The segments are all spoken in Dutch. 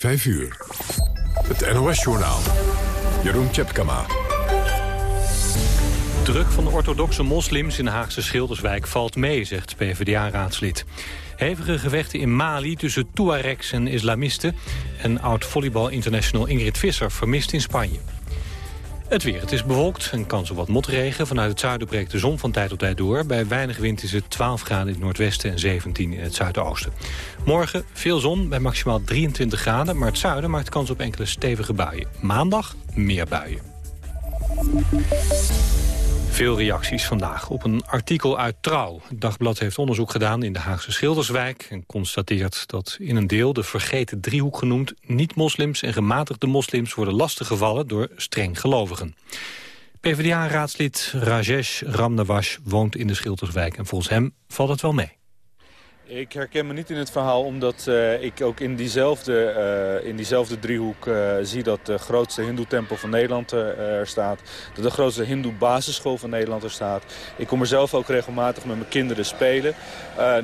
5 uur. Het NOS-journaal. Jeroen Tjepkama. Druk van de orthodoxe moslims in de Haagse Schilderswijk valt mee, zegt PvdA-raadslid. Hevige gevechten in Mali tussen Tuaregs en islamisten... en oud-volleybal international Ingrid Visser vermist in Spanje. Het weer. Het is bewolkt en kans op wat motregen. Vanuit het zuiden breekt de zon van tijd tot tijd door. Bij weinig wind is het 12 graden in het noordwesten en 17 in het zuidoosten. Morgen veel zon bij maximaal 23 graden. Maar het zuiden maakt kans op enkele stevige buien. Maandag meer buien. Veel reacties vandaag op een artikel uit Trouw. Het dagblad heeft onderzoek gedaan in de Haagse Schilderswijk... en constateert dat in een deel, de vergeten driehoek genoemd... niet-moslims en gematigde moslims worden lastiggevallen door streng gelovigen. PvdA-raadslid Rajesh Ramnawash woont in de Schilderswijk... en volgens hem valt het wel mee. Ik herken me niet in het verhaal omdat uh, ik ook in diezelfde, uh, in diezelfde driehoek uh, zie dat de grootste hindoe-tempel van Nederland er staat. Dat de grootste hindoe-basisschool van Nederland er staat. Ik kom er zelf ook regelmatig met mijn kinderen spelen.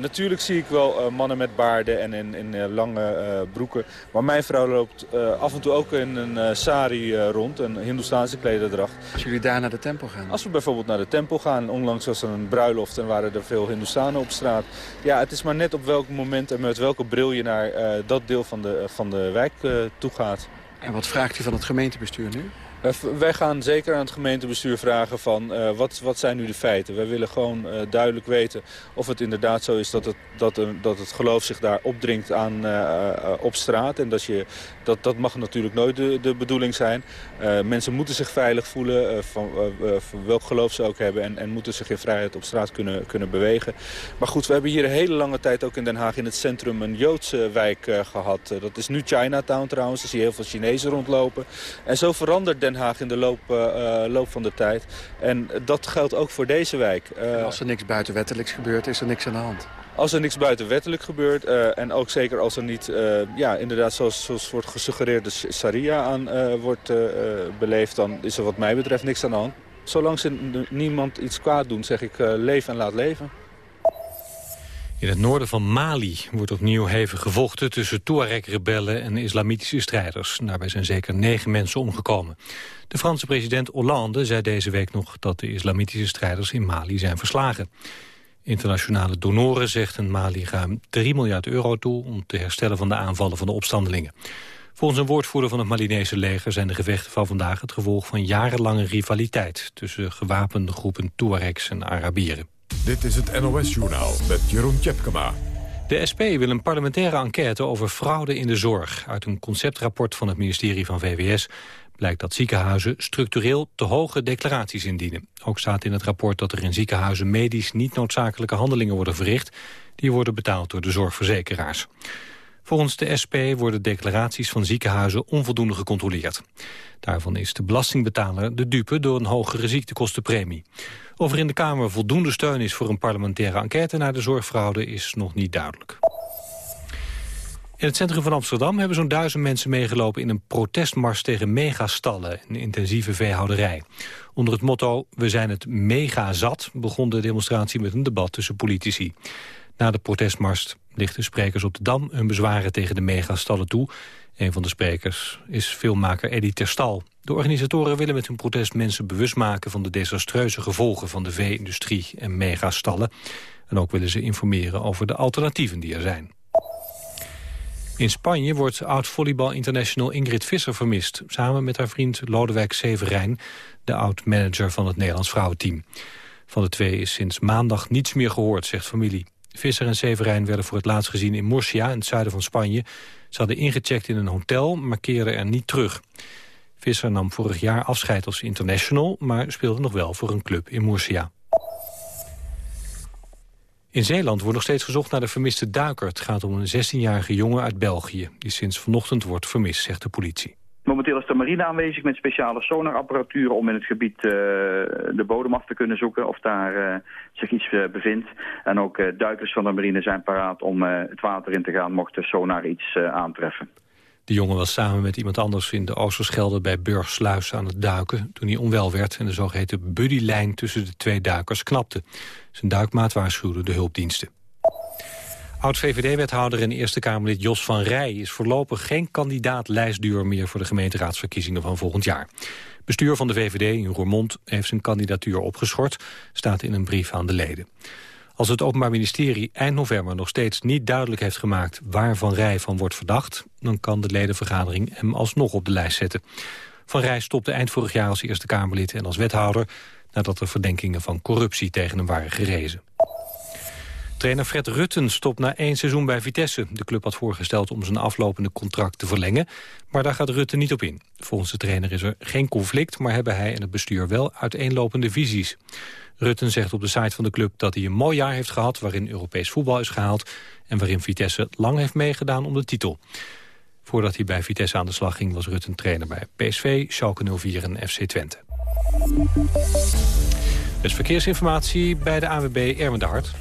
natuurlijk zie ik wel mannen met baarden en in, in lange broeken. Maar mijn vrouw loopt af en toe ook in een sari rond, een hindoestaanse klederdracht. Als jullie daar naar de tempel gaan? Als we bijvoorbeeld naar de tempel gaan. Onlangs was er een bruiloft en waren er veel hindoestanen op straat. Ja, het is maar net op welk moment en met welke bril je naar uh, dat deel van de, van de wijk uh, toe gaat. En wat vraagt u van het gemeentebestuur nu? Wij gaan zeker aan het gemeentebestuur vragen van uh, wat, wat zijn nu de feiten. Wij willen gewoon uh, duidelijk weten of het inderdaad zo is dat het, dat, dat het geloof zich daar opdringt aan, op straat. En dat, je, dat, dat mag natuurlijk nooit de, de bedoeling zijn. mensen moeten zich veilig voelen, van, van, welk geloof ze ook hebben. En, en moeten zich in vrijheid op straat kunnen, kunnen bewegen. Maar goed, we hebben hier een hele lange tijd ook in Den Haag in het centrum een Joodse wijk gehad. dat is nu Chinatown trouwens. Er zie je heel veel Chinezen rondlopen. En zo verandert Den Haag in de loop, uh, loop van de tijd. En dat geldt ook voor deze wijk. Uh, als er niks buitenwettelijks gebeurt, is er niks aan de hand? Als er niks buitenwettelijk gebeurt uh, en ook zeker als er niet, ja, inderdaad zoals, zoals wordt gesuggereerd, de sharia aan wordt beleefd, dan is er wat mij betreft niks aan de hand. Zolang ze niemand iets kwaad doen, zeg ik leef en laat leven. In het noorden van Mali wordt opnieuw hevig gevochten tussen Tuareg-rebellen en islamitische strijders. Daarbij zijn zeker negen mensen omgekomen. De Franse president Hollande zei deze week nog dat de islamitische strijders in Mali zijn verslagen. Internationale donoren zegden Mali ruim 3 miljard euro toe om te herstellen van de aanvallen van de opstandelingen. Volgens een woordvoerder van het Malinese leger zijn de gevechten van vandaag het gevolg van jarenlange rivaliteit tussen gewapende groepen Tuaregs en Arabieren. Dit is het NOS-journaal met Jeroen Tjepkema. De SP wil een parlementaire enquête over fraude in de zorg. Uit een conceptrapport van het ministerie van VWS blijkt dat ziekenhuizen structureel te hoge declaraties indienen. Ook staat in het rapport dat er in ziekenhuizen medisch niet noodzakelijke handelingen worden verricht. Die worden betaald door de zorgverzekeraars. Volgens de SP worden declaraties van ziekenhuizen onvoldoende gecontroleerd. Daarvan is de belastingbetaler de dupe door een hogere ziektekostenpremie. Of er in de Kamer voldoende steun is voor een parlementaire enquête naar de zorgfraude is nog niet duidelijk. In het centrum van Amsterdam hebben zo'n duizend mensen meegelopen in een protestmars tegen megastallen, een intensieve veehouderij. Onder het motto We zijn het mega zat begon de demonstratie met een debat tussen politici. Na de protestmars lichten sprekers op de Dam hun bezwaren tegen de megastallen toe. Een van de sprekers is filmmaker Eddie Terstal. De organisatoren willen met hun protest mensen bewust maken... van de desastreuze gevolgen van de vee-industrie en megastallen. En ook willen ze informeren over de alternatieven die er zijn. In Spanje wordt oud-volleybal international Ingrid Visser vermist... samen met haar vriend Lodewijk Severijn, de oud-manager van het Nederlands vrouwenteam. Van de twee is sinds maandag niets meer gehoord, zegt familie. Visser en Severijn werden voor het laatst gezien in Murcia, in het zuiden van Spanje. Ze hadden ingecheckt in een hotel, maar keerden er niet terug. Visser nam vorig jaar afscheid als international... maar speelde nog wel voor een club in Murcia. In Zeeland wordt nog steeds gezocht naar de vermiste duiker. Het gaat om een 16-jarige jongen uit België... die sinds vanochtend wordt vermist, zegt de politie. Momenteel is de marine aanwezig met speciale sonarapparatuur om in het gebied uh, de bodem af te kunnen zoeken of daar uh, zich iets uh, bevindt. En ook duikers van de marine zijn paraat om het water in te gaan mocht de sonar iets aantreffen. De jongen was samen met iemand anders in de Oosterschelde bij Burgsluis aan het duiken... toen hij onwel werd en de zogeheten buddylijn tussen de twee duikers knapte. Zijn duikmaat waarschuwde de hulpdiensten. Oud-VVD-wethouder en Eerste Kamerlid Jos van Rij... is voorlopig geen kandidaat-lijstduur meer voor de gemeenteraadsverkiezingen van volgend jaar. Bestuur van de VVD in Roermond heeft zijn kandidatuur opgeschort... staat in een brief aan de leden. Als het Openbaar Ministerie eind november nog steeds niet duidelijk heeft gemaakt... waar Van Rij van wordt verdacht... dan kan de ledenvergadering hem alsnog op de lijst zetten. Van Rij stopte eind vorig jaar als Eerste Kamerlid en als wethouder... nadat er verdenkingen van corruptie tegen hem waren gerezen. Trainer Fred Rutten stopt na één seizoen bij Vitesse. De club had voorgesteld om zijn aflopende contract te verlengen... maar daar gaat Rutten niet op in. Volgens de trainer is er geen conflict... maar hebben hij en het bestuur wel uiteenlopende visies. Rutten zegt op de site van de club dat hij een mooi jaar heeft gehad... waarin Europees voetbal is gehaald... en waarin Vitesse lang heeft meegedaan om de titel. Voordat hij bij Vitesse aan de slag ging... was Rutten trainer bij PSV, Schalke 04 en FC Twente. Dus verkeersinformatie bij de AWB Ermen de Hart.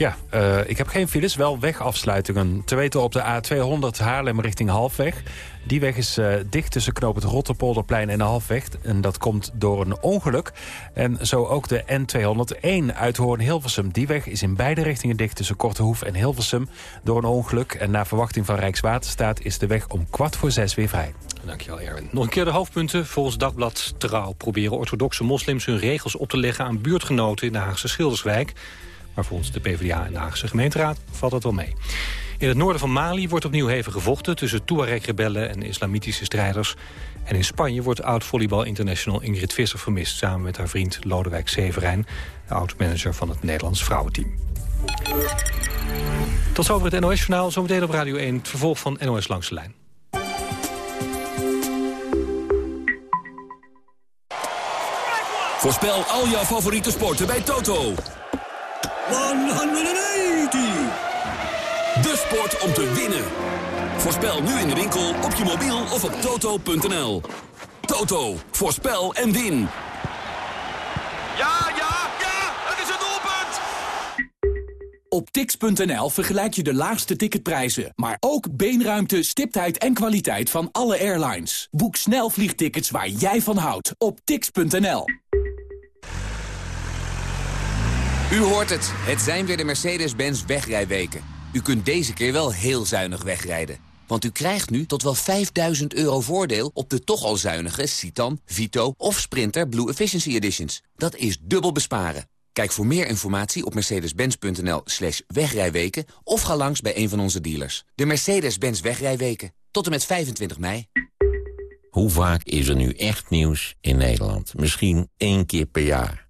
Ja, uh, ik heb geen files, wel wegafsluitingen. Te weten op de A200 Haarlem richting Halfweg. Die weg is uh, dicht tussen knoop het Rotterpolderplein en de Halfweg. En dat komt door een ongeluk. En zo ook de N201 uit Hoorn-Hilversum. Die weg is in beide richtingen dicht tussen Kortehoef en Hilversum... door een ongeluk. En na verwachting van Rijkswaterstaat is de weg om kwart voor zes weer vrij. Dankjewel, Erwin. Nog een keer de hoofdpunten. Volgens Dagblad Trouw proberen orthodoxe moslims hun regels op te leggen... aan buurtgenoten in de Haagse Schilderswijk... Maar volgens de PvdA en de Haagse gemeenteraad valt dat wel mee. In het noorden van Mali wordt opnieuw hevig gevochten... tussen Tuareg-rebellen en islamitische strijders. En in Spanje wordt oud-volleybal international Ingrid Visser vermist... samen met haar vriend Lodewijk Severijn, de oud-manager van het Nederlands vrouwenteam. Tot zover het NOS-journaal. Zometeen op Radio 1 het vervolg van NOS Langs de Lijn. Voorspel al jouw favoriete sporten bij Toto. 180! De sport om te winnen. Voorspel nu in de winkel, op je mobiel of op toto.nl. Toto, voorspel en win. Ja, ja, ja, het is een doelpunt! Op tix.nl vergelijk je de laagste ticketprijzen, maar ook beenruimte, stiptheid en kwaliteit van alle airlines. Boek snel vliegtickets waar jij van houdt op tix.nl. U hoort het. Het zijn weer de Mercedes-Benz wegrijweken. U kunt deze keer wel heel zuinig wegrijden. Want u krijgt nu tot wel 5000 euro voordeel op de toch al zuinige Citan, Vito of Sprinter Blue Efficiency Editions. Dat is dubbel besparen. Kijk voor meer informatie op mercedes-benz.nl slash wegrijweken... of ga langs bij een van onze dealers. De Mercedes-Benz wegrijweken. Tot en met 25 mei. Hoe vaak is er nu echt nieuws in Nederland? Misschien één keer per jaar.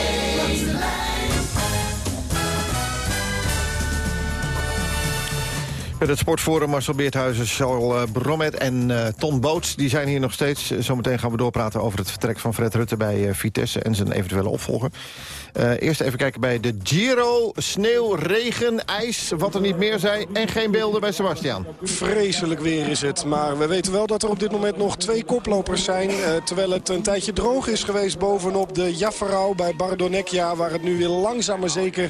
Met het sportforum Marcel Beerthuizen, Charles uh, Bromet en uh, Ton Boots. Die zijn hier nog steeds. Zometeen gaan we doorpraten over het vertrek van Fred Rutte bij uh, Vitesse... en zijn eventuele opvolger. Eerst even kijken bij de Giro. Sneeuw, regen, ijs, wat er niet meer zijn. En geen beelden bij Sebastian. Vreselijk weer is het. Maar we weten wel dat er op dit moment nog twee koplopers zijn. terwijl het een tijdje droog is geweest bovenop de Jaffarau bij Bardonecchia... waar het nu weer langzaam maar zeker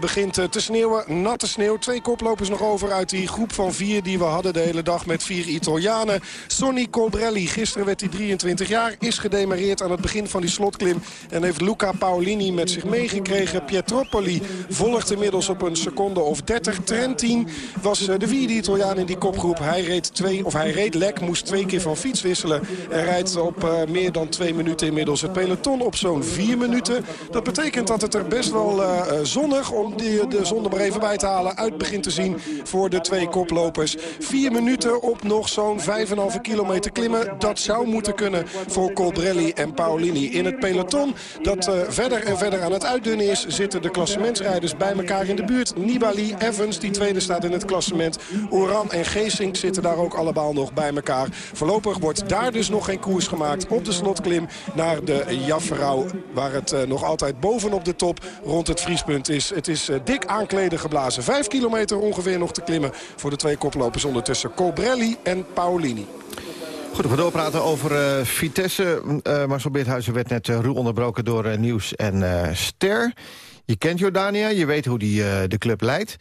begint te sneeuwen. Natte sneeuw. Twee koplopers nog over uit die groep van vier die we hadden de hele dag met vier Italianen. Sonny Colbrelli, gisteren werd hij 23 jaar, is gedemareerd aan het begin van die slotklim. En heeft Luca Paolini met zich meegekregen. Pietropoli volgt inmiddels op een seconde of 30. Trentin was eh, de vierde Italiaan in die kopgroep. Hij reed twee, of hij reed lek, moest twee keer van fiets wisselen. En rijdt op uh, meer dan twee minuten inmiddels het peloton op zo'n vier minuten. Dat betekent dat het er best wel uh, zonnig, om die, de zon er maar even bij te halen, uit begint te zien voor de twee koplopers. Vier minuten op nog zo'n 5,5 kilometer klimmen. Dat zou moeten kunnen voor Colbrelli en Paolini. In het peloton dat verder en verder aan het uitdunnen is... zitten de klassementsrijders bij elkaar in de buurt. Nibali, Evans, die tweede staat in het klassement. Oran en Geesink zitten daar ook allemaal nog bij elkaar. Voorlopig wordt daar dus nog geen koers gemaakt op de slotklim... naar de Jafferau, waar het uh, nog altijd bovenop de top rond het vriespunt is. Het is uh, dik aankleden geblazen. Vijf kilometer ongeveer nog te klimmen voor de twee koplopers ondertussen Cobrelli en Paolini. Goed, we doorpraten over uh, Vitesse. Uh, Marcel Beerthuizen werd net uh, ruw onderbroken door Nieuws en Ster. Je kent Jordania, je weet hoe die de club leidt.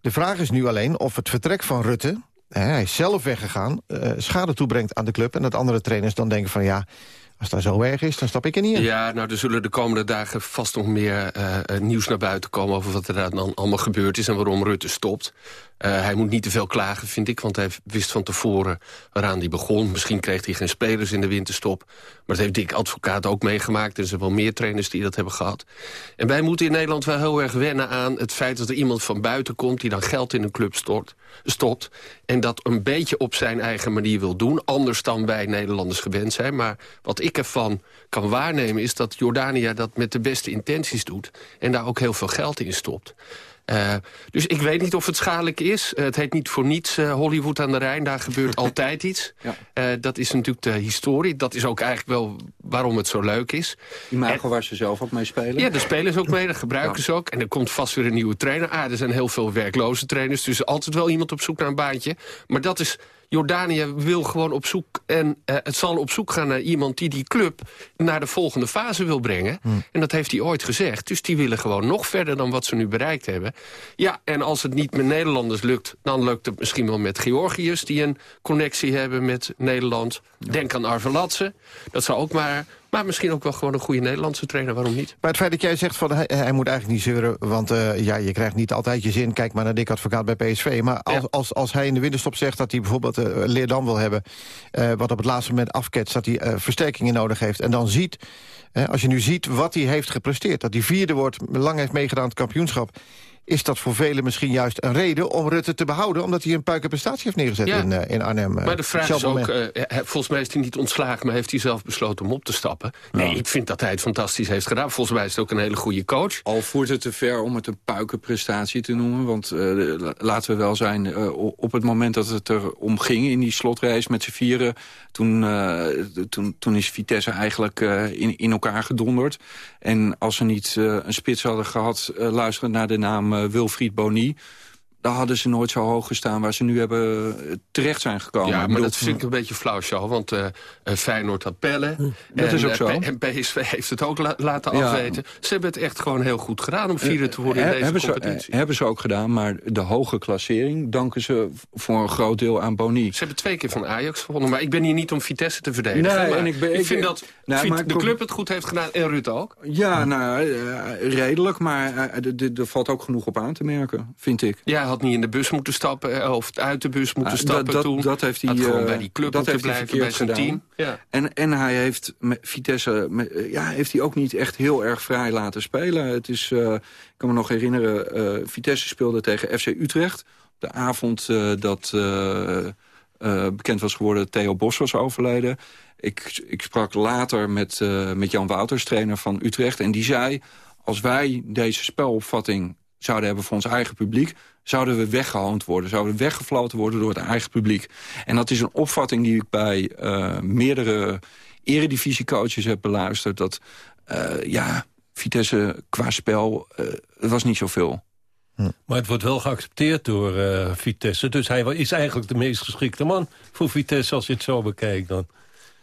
De vraag is nu alleen of het vertrek van Rutte... hij is zelf weggegaan, schade toebrengt aan de club... en dat andere trainers dan denken van ja... Als dat zo erg is, dan stap ik er niet. Ja, nou, er zullen de komende dagen vast nog meer nieuws naar buiten komen... over wat er dan allemaal gebeurd is en waarom Rutte stopt. Uh, hij moet niet te veel klagen, vind ik, want hij wist van tevoren waaraan hij begon. Misschien kreeg hij geen spelers in de winterstop. Maar dat heeft Dick Advocaat ook meegemaakt. Er zijn wel meer trainers die dat hebben gehad. En wij moeten in Nederland wel heel erg wennen aan het feit... dat er iemand van buiten komt die dan geld in een club stort, stopt... en dat een beetje op zijn eigen manier wil doen. Anders dan wij Nederlanders gewend zijn. Maar wat ik ervan kan waarnemen is dat Jordania dat met de beste intenties doet... en daar ook heel veel geld in stopt. Uh, dus ik weet niet of het schadelijk is. Uh, het heet niet voor niets uh, Hollywood aan de Rijn. Daar gebeurt altijd iets. Ja. dat is natuurlijk de historie. Dat is ook eigenlijk wel waarom het zo leuk is. Imago waar ze zelf ook mee spelen. Ja, de spelers ook mee. Dat gebruiken ja. ze ook. En er komt vast weer een nieuwe trainer. Ah, er zijn heel veel werkloze trainers. Dus er is altijd wel iemand op zoek naar een baantje. Maar dat is Jordanië wil gewoon op zoek... en uh, het zal op zoek gaan naar iemand die die club... naar de volgende fase wil brengen. Hmm. En dat heeft hij ooit gezegd. Dus die willen gewoon nog verder dan wat ze nu bereikt hebben. Ja, en als het niet met Nederlanders lukt... dan lukt het misschien wel met Georgiërs... die een connectie hebben met Nederland. Denk aan Arvelatse. Dat zou ook maar maar misschien ook wel gewoon een goede Nederlandse trainer, waarom niet? Maar het feit dat jij zegt van hij, hij moet eigenlijk niet zeuren... want uh, ja, je krijgt niet altijd je zin. Kijk maar naar Dick Advocaat bij PSV. Maar als, ja. als, als hij in de winterstop zegt dat hij bijvoorbeeld uh, Leerdam wil hebben... Uh, wat op het laatste moment afketst, dat hij versterkingen nodig heeft... en dan ziet, als je nu ziet wat hij heeft gepresteerd... dat hij vierde wordt, lang heeft meegedaan aan het kampioenschap is dat voor velen misschien juist een reden om Rutte te behouden... omdat hij een puikenprestatie heeft neergezet ja. in, uh, in Arnhem. Uh, maar de vraag is ook, uh, volgens mij is hij niet ontslagen... maar heeft hij zelf besloten om op te stappen? Nee, ik vind dat hij het fantastisch heeft gedaan. Volgens mij is het ook een hele goede coach. Al voert het te ver om het een puikenprestatie te noemen. Want laten we wel zijn, op het moment dat het er om ging... in die slotreis met z'n vieren... Toen, toen, toen is Vitesse eigenlijk in, in elkaar gedonderd. En als ze niet een spits hadden gehad... luisteren naar de naam uh, Wilfried Boni daar hadden ze nooit zo hoog gestaan waar ze nu hebben terecht zijn gekomen. Ja, maar dat vind ik een beetje flauw, show, Want uh, Feyenoord had pellen. Dat en, is ook zo. En PSV heeft het ook la laten ja. afweten. Ze hebben het echt gewoon heel goed gedaan om vierde te worden in deze hebben competitie. Ze, hebben ze ook gedaan, maar de hoge klassering danken ze voor een groot deel aan Boni. Ze hebben twee keer van Ajax gewonnen, maar ik ben hier niet om Vitesse te verdedigen. Nee, en ik, ben, ik, ik vind dat nou, maar de club het goed heeft gedaan en Rutte ook. Ja, nou, uh, redelijk, maar uh, er valt ook genoeg op aan te merken, vind ik. Ja, had niet in de bus moeten stappen of uit de bus moeten stappen dat, dat, toen. Dat heeft hij had gewoon bij die club dat moeten blijven bij zijn gedaan. team. Ja. En, en hij heeft met Vitesse met, ja, heeft hij ook niet echt heel erg vrij laten spelen. Het is, ik kan me nog herinneren, Vitesse speelde tegen FC Utrecht. De avond uh, dat bekend was geworden Theo Bos was overleden. Ik, ik sprak later met, met Jan Wouters, trainer van Utrecht. En die zei, als wij deze spelopvatting zouden hebben voor ons eigen publiek... zouden we weggehoond worden, zouden we weggefloten worden door het eigen publiek. En dat is een opvatting die ik bij uh, meerdere eredivisiecoaches heb beluisterd... dat, ja, Vitesse qua spel, het was niet zoveel. Hm. Maar het wordt wel geaccepteerd door uh, Vitesse. Dus hij is eigenlijk de meest geschikte man voor Vitesse als je het zo bekijkt dan.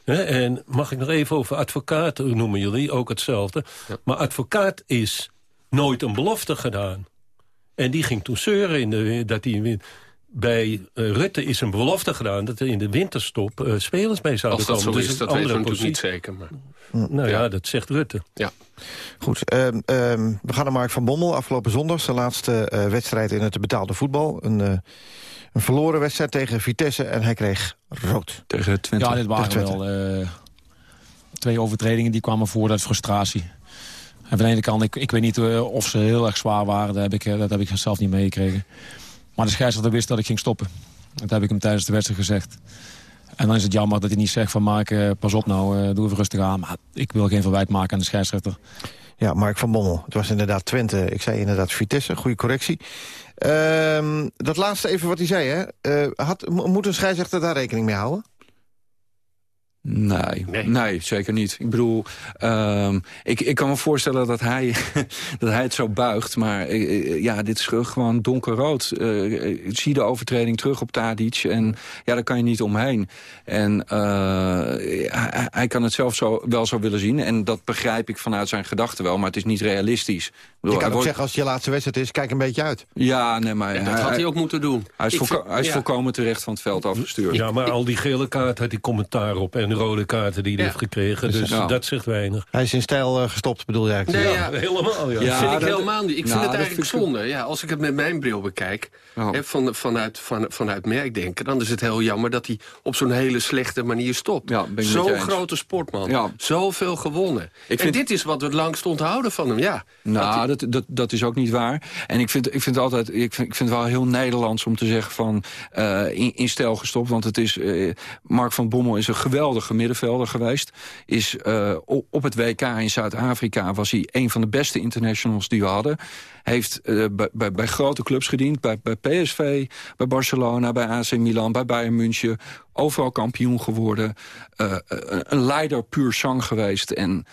En mag ik nog even over advocaat noemen jullie, ook hetzelfde. Ja. Maar advocaat is nooit een belofte gedaan. En die ging toen zeuren in de, dat hij bij uh, Rutte is een belofte gedaan... dat er in de winterstop uh, spelers mee zouden Als dat komen. Zo is, dus dat weten we natuurlijk niet zeker. Maar... Nou ja. ja, dat zegt Rutte. Ja. Goed, um, um, we gaan naar Mark van Bommel. Afgelopen zondag zijn laatste uh, wedstrijd in het betaalde voetbal. Een, een verloren wedstrijd tegen Vitesse en hij kreeg rood. Tegen Twente. Ja, dit waren wel twee overtredingen die kwamen voort uit frustratie. En van de ene kant, ik, ik weet niet uh, of ze heel erg zwaar waren. Dat heb ik, dat heb ik zelf niet meegekregen. Maar de scheidsrechter wist dat ik ging stoppen. Dat heb ik hem tijdens de wedstrijd gezegd. En dan is het jammer dat hij niet zegt van Mark, uh, pas op nou, uh, doe even rustig aan. Maar ik wil geen verwijt maken aan de scheidsrechter. Ja, Mark van Bommel. Het was inderdaad Twente. Ik zei inderdaad Vitesse. Goede correctie. Uh, dat laatste even wat hij zei. Hè? had, moet een scheidsrechter daar rekening mee houden? Nee, nee, zeker niet. Ik bedoel, um, ik, ik kan me voorstellen dat hij, dat hij het zo buigt. Maar uh, ja, dit is gewoon donkerrood. Uh, zie de overtreding terug op Tadic. En ja, daar kan je niet omheen. En uh, hij, hij, kan het zelf zo, wel zo willen zien. En dat begrijp ik vanuit zijn gedachten wel. Maar het is niet realistisch. Je kan ook zeggen, als het je laatste wedstrijd is, kijk een beetje uit. Ja, nee, maar... En dat had hij ook moeten doen. Hij is, volko hij is ja. volkomen terecht van het veld afgestuurd. Ja, maar al die gele kaart had hij commentaar op. En rode kaarten die hij ja. heeft gekregen. Dus ja. dat zegt weinig. Hij is in stijl uh, gestopt, bedoel jij? Nee, ja. helemaal. Ja. ja vind ik helemaal niet. Ik vind het eigenlijk zonde. Ja, als ik het met mijn bril bekijk, oh. hè, van, vanuit, van, vanuit merkdenken... dan is het heel jammer dat hij op zo'n hele slechte manier stopt. Zo'n grote sportman. Ja. Zoveel gewonnen. Ik en dit is wat we het langst onthouden van hem, ja. Nou, dat, dat, dat is ook niet waar. En ik vind, ik vind, altijd, ik vind, ik vind het wel heel Nederlands om te zeggen van... Uh, in, in stijl gestopt, want het is... Uh, Mark van Bommel is een geweldige middenvelder geweest. Is uh, op het WK in Zuid-Afrika was hij een van de beste internationals die we hadden. Heeft uh, bij, bij, bij, grote clubs gediend. Bij, bij PSV, bij Barcelona, bij AC Milan, bij Bayern München. Overal kampioen geworden. Uh, een leider puur sang geweest. En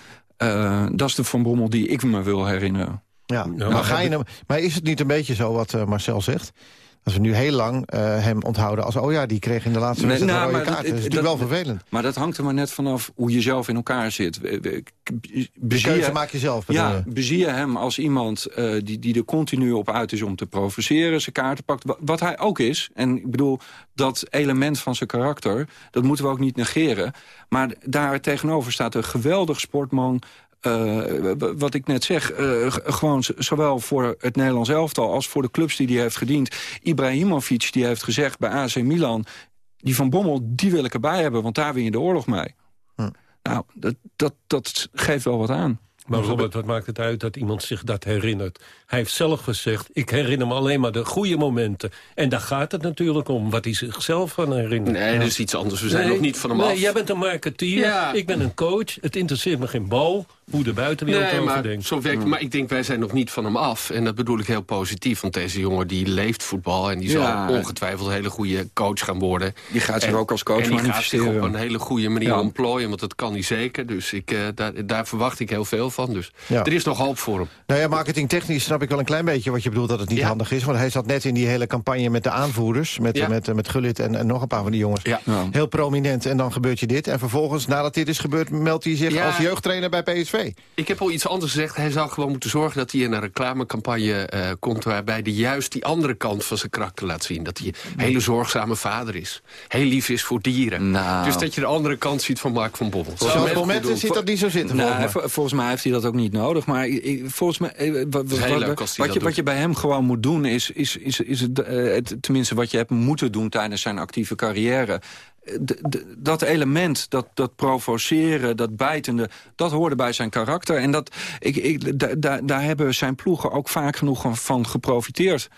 dat is de Van Bommel die ik me wil herinneren. Ja, maar, ga je, maar is het niet een beetje zo wat Marcel zegt? Als we nu heel lang uh, hem onthouden als... oh ja, die kreeg in de laatste nee, wedstrijd nou, een rode kaart. Dat, is natuurlijk wel vervelend. Maar dat hangt er maar net vanaf hoe je zelf in elkaar zit. De keuze maak je zelf. Ja, bezie je hem als iemand uh, die, die er continu op uit is om te provoceren... zijn kaarten pakt, wat hij ook is. En ik bedoel, dat element van zijn karakter... dat moeten we ook niet negeren. Maar daar tegenover staat een geweldig sportman... Uh, wat ik net zeg, uh, gewoon zowel voor het Nederlands elftal... als voor de clubs die hij heeft gediend. Ibrahimovic die heeft gezegd bij AC Milan... die Van Bommel, die wil ik erbij hebben, want daar win je de oorlog mee. Hm. Nou, dat, dat, dat geeft wel wat aan. Maar Robert, wat maakt het uit dat iemand zich dat herinnert? Hij heeft zelf gezegd, ik herinner me alleen maar de goede momenten. En daar gaat het natuurlijk om, wat hij zichzelf van herinnert. Nee, dat is iets anders. We zijn nog niet van hem nee, af. Jij bent een marketeer, ja. ik ben een coach. Het interesseert me geen bal hoe de buitenwereld nee, maar, denkt. Zo werkt, maar ik denk, wij zijn nog niet van hem af. En dat bedoel ik heel positief. Want deze jongen die leeft voetbal. En die ja. zal ongetwijfeld een hele goede coach gaan worden. Die gaat zich ook als coach en manifesteren. die gaat zich op een hele goede manier ja. ontplooien. Want dat kan hij zeker. Dus ik, uh, daar, daar, verwacht ik heel veel van. Dus ja. er is nog hoop voor hem. Nou ja, marketingtechnisch snap ik wel een klein beetje wat je bedoelt dat het niet handig is. Want hij zat net in die hele campagne met de aanvoerders. Met, met, met, met Gullit en, en, nog een paar van die jongens. Heel prominent. En dan gebeurt je dit. En vervolgens, nadat dit is gebeurd, meldt hij zich als jeugdtrainer bij PSV. Ik heb al iets anders gezegd. Hij zou gewoon moeten zorgen dat hij in een reclamecampagne uh, komt... waarbij hij juist die andere kant van zijn karakter laat zien. Dat hij een hele zorgzame vader is. Heel lief is voor dieren. Nou. Dus dat je de andere kant ziet van Mark van Bobbel. Op het moment zit dat niet zo zitten. Nou, volgens, volgens mij heeft hij dat ook niet nodig. Maar volgens mij, eh, wat, wat, wat je, wat je bij hem gewoon moet doen... is, is, is, is het, uh, het, tenminste wat je hebt moeten doen tijdens zijn actieve carrière dat element, dat, dat provoceren, dat bijtende... dat hoorde bij zijn karakter. En dat, ik, ik, da, daar hebben zijn ploegen ook vaak genoeg van geprofiteerd.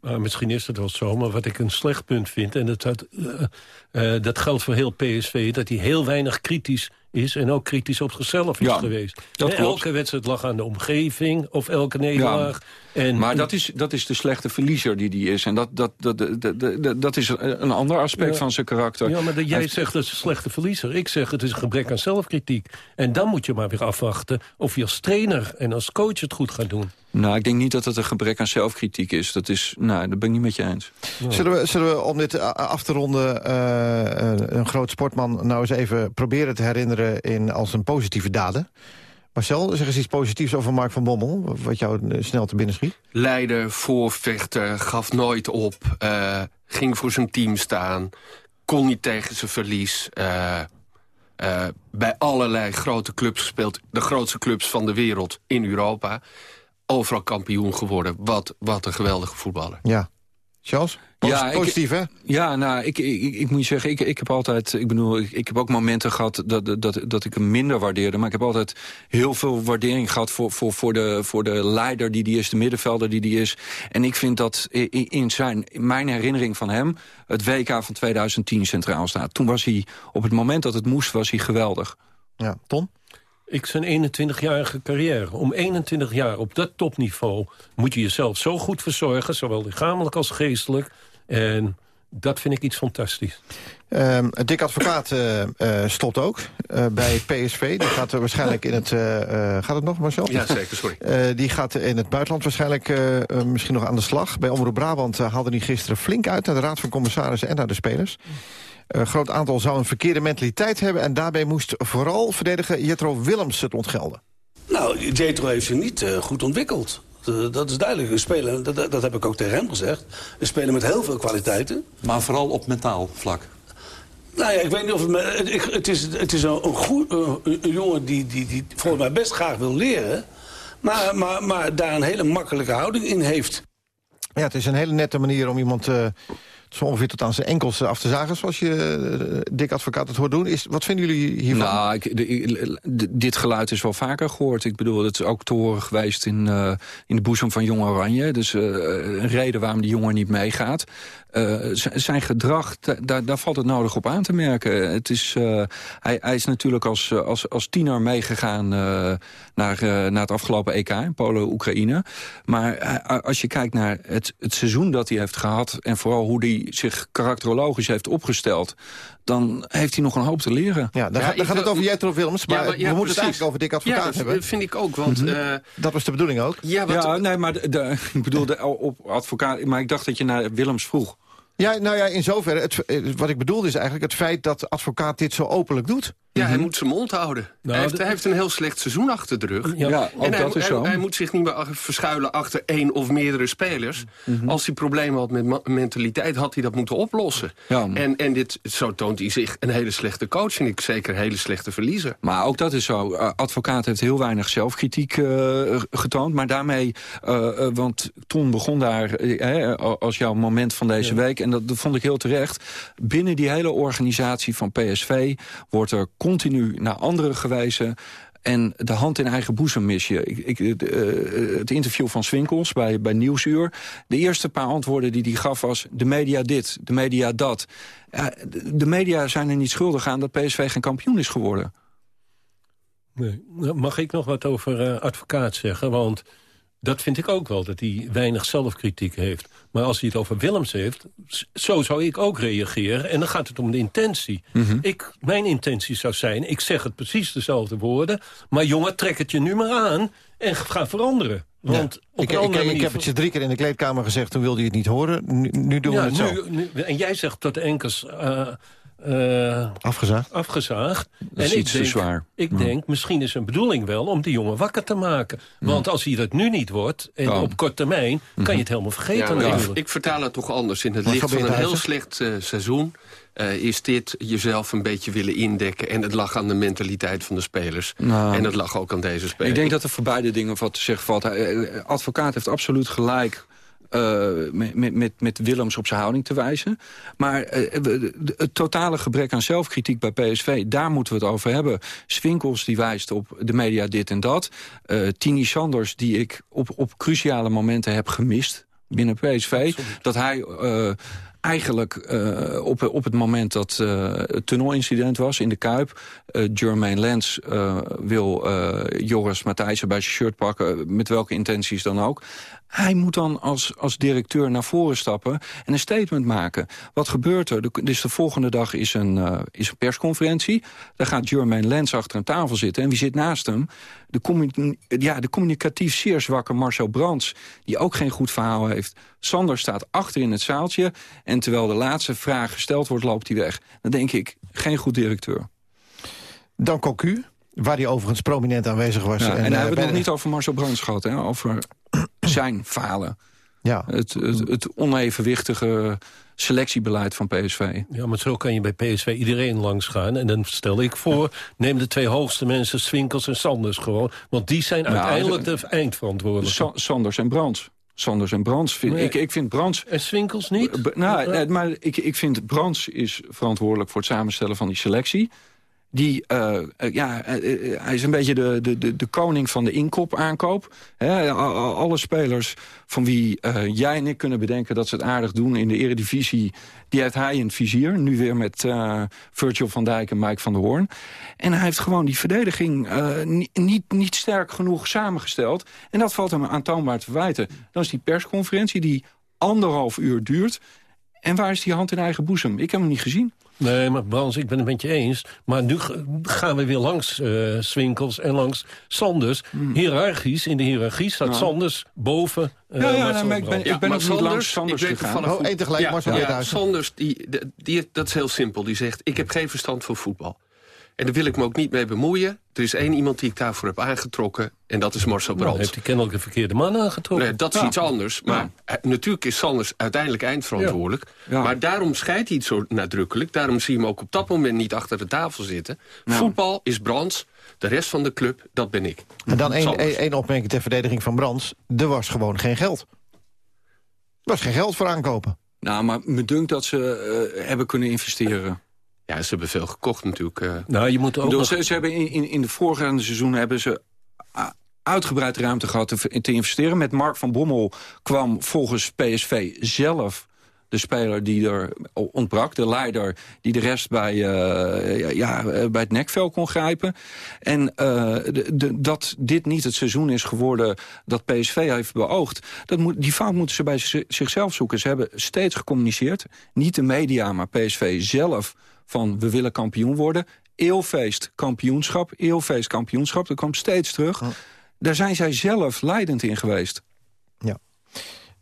Misschien is het wel zo, maar wat ik een slecht punt vind... en dat, dat, uh, dat geldt voor heel PSV, dat hij heel weinig kritisch is... en ook kritisch op zichzelf is ja, geweest. Dat en elke wedstrijd lag aan de omgeving of elke nederlaag. Ja, en, maar dat is, dat is de slechte verliezer die die is. En dat, dat, dat, dat, dat, dat is een ander aspect ja, van zijn karakter. Ja, maar jij zegt dat is een slechte verliezer. Ik zeg het is een gebrek aan zelfkritiek. En dan moet je maar weer afwachten of je als trainer en als coach het goed gaat doen. Nou, ik denk niet dat het een gebrek aan zelfkritiek is. Dat is, nou, dat ben ik niet met je eens. Zullen, we, zullen we om dit af te ronden uh, een groot sportman nou eens even proberen te herinneren in als een positieve daden? Marcel, zeg eens iets positiefs over Mark van Bommel, wat jou snel te binnen schiet. Leider, voorvechter, gaf nooit op, uh, ging voor zijn team staan, kon niet tegen zijn verlies... Uh, uh, bij allerlei grote clubs gespeeld. De grootste clubs van de wereld in Europa overal kampioen geworden. Wat, wat een geweldige voetballer. Ja. Charles? Ja, positief, ik, hè? Ja, nou, ik, ik, ik, moet je zeggen, ik, ik heb altijd... Ik bedoel, ik, ik heb ook momenten gehad dat, dat, dat ik hem minder waardeerde. Maar ik heb altijd heel veel waardering gehad voor, voor, voor, de, voor de leider die die is, de middenvelder die die is. En ik vind dat in, in, zijn, in mijn herinnering van hem... het WK van 2010 centraal staat. Toen was hij, op het moment dat het moest, was hij geweldig. Ja, Ton? Ik zijn 21-jarige carrière. Om 21 jaar op dat topniveau moet je jezelf zo goed verzorgen... zowel lichamelijk als geestelijk. En Dat vind ik iets fantastisch. Um, Dick Advocaat uh, uh, stopt ook uh, bij PSV. Die gaat waarschijnlijk in het... gaat het nog, Marcel? Ja, zeker, sorry. die gaat in het buitenland waarschijnlijk misschien nog aan de slag. Bij Omroep Brabant haalde hij gisteren flink uit... naar de Raad van Commissarissen en naar de spelers. Een groot aantal zou een verkeerde mentaliteit hebben... en daarbij moest vooral verdediger Jetro Willems het ontgelden. Nou, Jetro heeft zich niet goed ontwikkeld. Dat is duidelijk. Spelen, dat, dat heb ik ook tegen hem gezegd. We spelen met heel veel kwaliteiten. Maar vooral op mentaal vlak. Nou ja, ik weet niet of het... Het, het is, het is een, een, goed, een, jongen die, die, die volgens mij best graag wil leren. Maar, maar, maar daar een hele makkelijke houding in heeft. Ja, het is een hele nette manier om iemand... Uh zo ongeveer tot aan zijn enkels af te zagen... zoals je uh, dik advocaat het hoort doen. Is, wat vinden jullie hiervan? Nou, ik, dit geluid is wel vaker gehoord. Ik bedoel, het is ook te horen geweest in, uh, in de boezem van Jong Oranje. Dus een reden waarom die jongen niet meegaat. Zijn gedrag, daar, daar valt het nodig op aan te merken. Het is, hij, hij is natuurlijk als, als, als tiener meegegaan naar, naar het afgelopen EK in Polen-Oekraïne. Maar als je kijkt naar het, het seizoen dat hij heeft gehad... en vooral hoe die zich karakterologisch heeft opgesteld... dan heeft hij nog een hoop te leren. Ja, dan, gaat, gaat het over Jetro Films, maar, we moeten het eigenlijk over Dick Advocaat ja, hebben. dat vind ik ook, want... Mhm. dat was de bedoeling ook? Ja, ja nee, maar de, ik bedoel, de, op advocaat, maar ik dacht dat je naar Willems vroeg. Ja, nou ja, in zoverre, het, wat ik bedoelde is eigenlijk het feit dat advocaat dit zo openlijk doet. Ja, hij moet zijn mond houden. Nou, hij, heeft, hij, heeft, een heel slecht seizoen achter de rug. Ja, ook en hij, dat is zo. Hij, moet zich niet meer verschuilen achter één of meerdere spelers. Mhm. Als hij problemen had met mentaliteit, had hij dat moeten oplossen. Ja. En, en dit, zo toont hij zich een hele slechte coach. En ik zeker een hele slechte verliezer. Maar ook dat is zo. advocaat heeft heel weinig zelfkritiek uh, getoond. Maar daarmee, uh, want Ton begon daar als jouw moment van deze week. En dat, dat vond ik heel terecht. Binnen die hele organisatie van PSV wordt er continu naar anderen gewezen en de hand in eigen boezem mis je. Ik, ik, uh, het interview van Swinkels bij, bij Nieuwsuur. De eerste paar antwoorden die hij gaf was... de media dit, de media dat. Uh, de media zijn er niet schuldig aan dat PSV geen kampioen is geworden. Nee. Mag ik nog wat over advocaat zeggen? Want dat vind ik ook wel, dat hij weinig zelfkritiek heeft. Maar als hij het over Willems heeft, zo zou ik ook reageren. En dan gaat het om de intentie. Mhm. ik, mijn intentie zou zijn, ik zeg het precies dezelfde woorden... maar jongen, trek het je nu maar aan en ga veranderen. Want ik, ik, ik, heb het je drie keer in de kleedkamer gezegd, toen wilde je het niet horen. Nu, nu doen we het zo. Nu, en jij zegt tot enkels... Uh, uh, afgezaagd? Afgezaagd. Dat is en iets te zwaar. Ik denk, misschien is een bedoeling wel om die jongen wakker te maken. Want als hij dat nu niet wordt, en op kort termijn... kan je het helemaal vergeten. Ja, ik, ik, vertaal het toch anders. In het licht van een heel slecht uh, seizoen... Uh, is dit jezelf een beetje willen indekken. En het lag aan de mentaliteit van de spelers. Nou, en het lag ook aan deze spelers. Ik denk dat er voor beide dingen wat te zeggen valt. advocaat heeft absoluut gelijk uh, met, met, met Willems op zijn houding te wijzen. Maar uh, het totale gebrek aan zelfkritiek bij PSV, daar moeten we het over hebben. Swinkels die wijst op de media dit en dat. Uh, Tini Sanders die ik op, op cruciale momenten heb gemist binnen PSV. Dat hij eigenlijk uh, op, op het moment dat uh, het tunnelincident was in de Kuip... Uh, Jermaine Lens wil Joris Matthijssen bij zijn shirt pakken... met welke intenties dan ook. Hij moet dan als, als directeur naar voren stappen en een statement maken. Wat gebeurt er? dus de volgende dag is een, is een persconferentie. Daar gaat Jermaine Lens achter een tafel zitten. En wie zit naast hem? De, ja, de communicatief zeer zwakke Marcel Brands... die ook geen goed verhaal heeft. Sander staat achter in het zaaltje... en terwijl de laatste vraag gesteld wordt, loopt hij weg. Dan denk ik, geen goed directeur. Dan Cocu, waar hij overigens prominent aanwezig was. en, en dan hebben we het nog niet over Marcel Brands gehad, hè, over zijn falen. Ja. Het, het, het onevenwichtige selectiebeleid van PSV. Ja, maar zo kan je bij PSV iedereen langs gaan. En dan stel ik voor, neem de twee hoogste mensen... Swinkels en Sanders gewoon. Want die zijn nou, uiteindelijk de eindverantwoordelijke. Sanders en Brands. Sanders en Brands. Vind, ik, ik vind Brands... En Swinkels niet? nou, maar ik, ik vind Brands is verantwoordelijk voor het samenstellen van die selectie die, uh, ja, uh, hij is een beetje de, de, de, koning van de inkop-aankoop. Alle spelers van wie jij en ik kunnen bedenken dat ze het aardig doen in de eredivisie... die heeft hij in het vizier. Nu weer met Virgil van Dijk en Mike van der Hoorn. En hij heeft gewoon die verdediging niet, niet sterk genoeg samengesteld. En dat valt hem aantoonbaar te verwijten. Dan is die persconferentie die anderhalf uur duurt... En waar is die hand in eigen boezem? Ik heb hem niet gezien. Nee, maar Brans, ik ben het met je eens. Maar nu gaan we weer langs uh, Swinkels en langs Sanders. Hmm. Hierarchisch, in de hiërarchie staat nou. Sanders boven uh, Ja, ja maar ik ben, ik ben ook niet langs Sanders ik gegaan. Oh, één tegelijk, ja, Marcel ja, Sanders, die, die, die, dat is heel simpel. Die zegt, ik heb geen verstand van voetbal. En daar wil ik me ook niet mee bemoeien. Er is één iemand die ik daarvoor heb aangetrokken. En dat is Marcel Brands. Nou, heeft hij kennelijk de verkeerde man aangetrokken? Nee, dat is iets anders. Maar natuurlijk is Sanders uiteindelijk eindverantwoordelijk. Maar daarom scheidt hij het zo nadrukkelijk. Daarom zie je hem ook op dat moment niet achter de tafel zitten. Voetbal is Brands. De rest van de club, dat ben ik. En dan één opmerking ter verdediging van Brands. Er was gewoon geen geld. Er was geen geld voor aankopen. Nou, maar me dunkt dat ze uh, hebben kunnen investeren. Ja, ze hebben veel gekocht natuurlijk. Uh. Nou, je moet ook nog... ze, ze, hebben in, in, in de voorgaande seizoen hebben ze uitgebreid ruimte gehad te, te, investeren. Met Mark van Bommel kwam volgens PSV zelf de speler die er ontbrak. De leider die de rest bij, uh, ja, bij het nekvel kon grijpen. En uh, de, de, dat dit niet het seizoen is geworden dat PSV heeft beoogd... Dat moet, die fout moeten ze bij zichzelf zoeken. Ze hebben steeds gecommuniceerd. Niet de media, maar PSV zelf van we willen kampioen worden. Eeuwfeest kampioenschap, eeuwfeest kampioenschap. Dat kwam steeds terug. Daar zijn zij zelf leidend in geweest. Ja.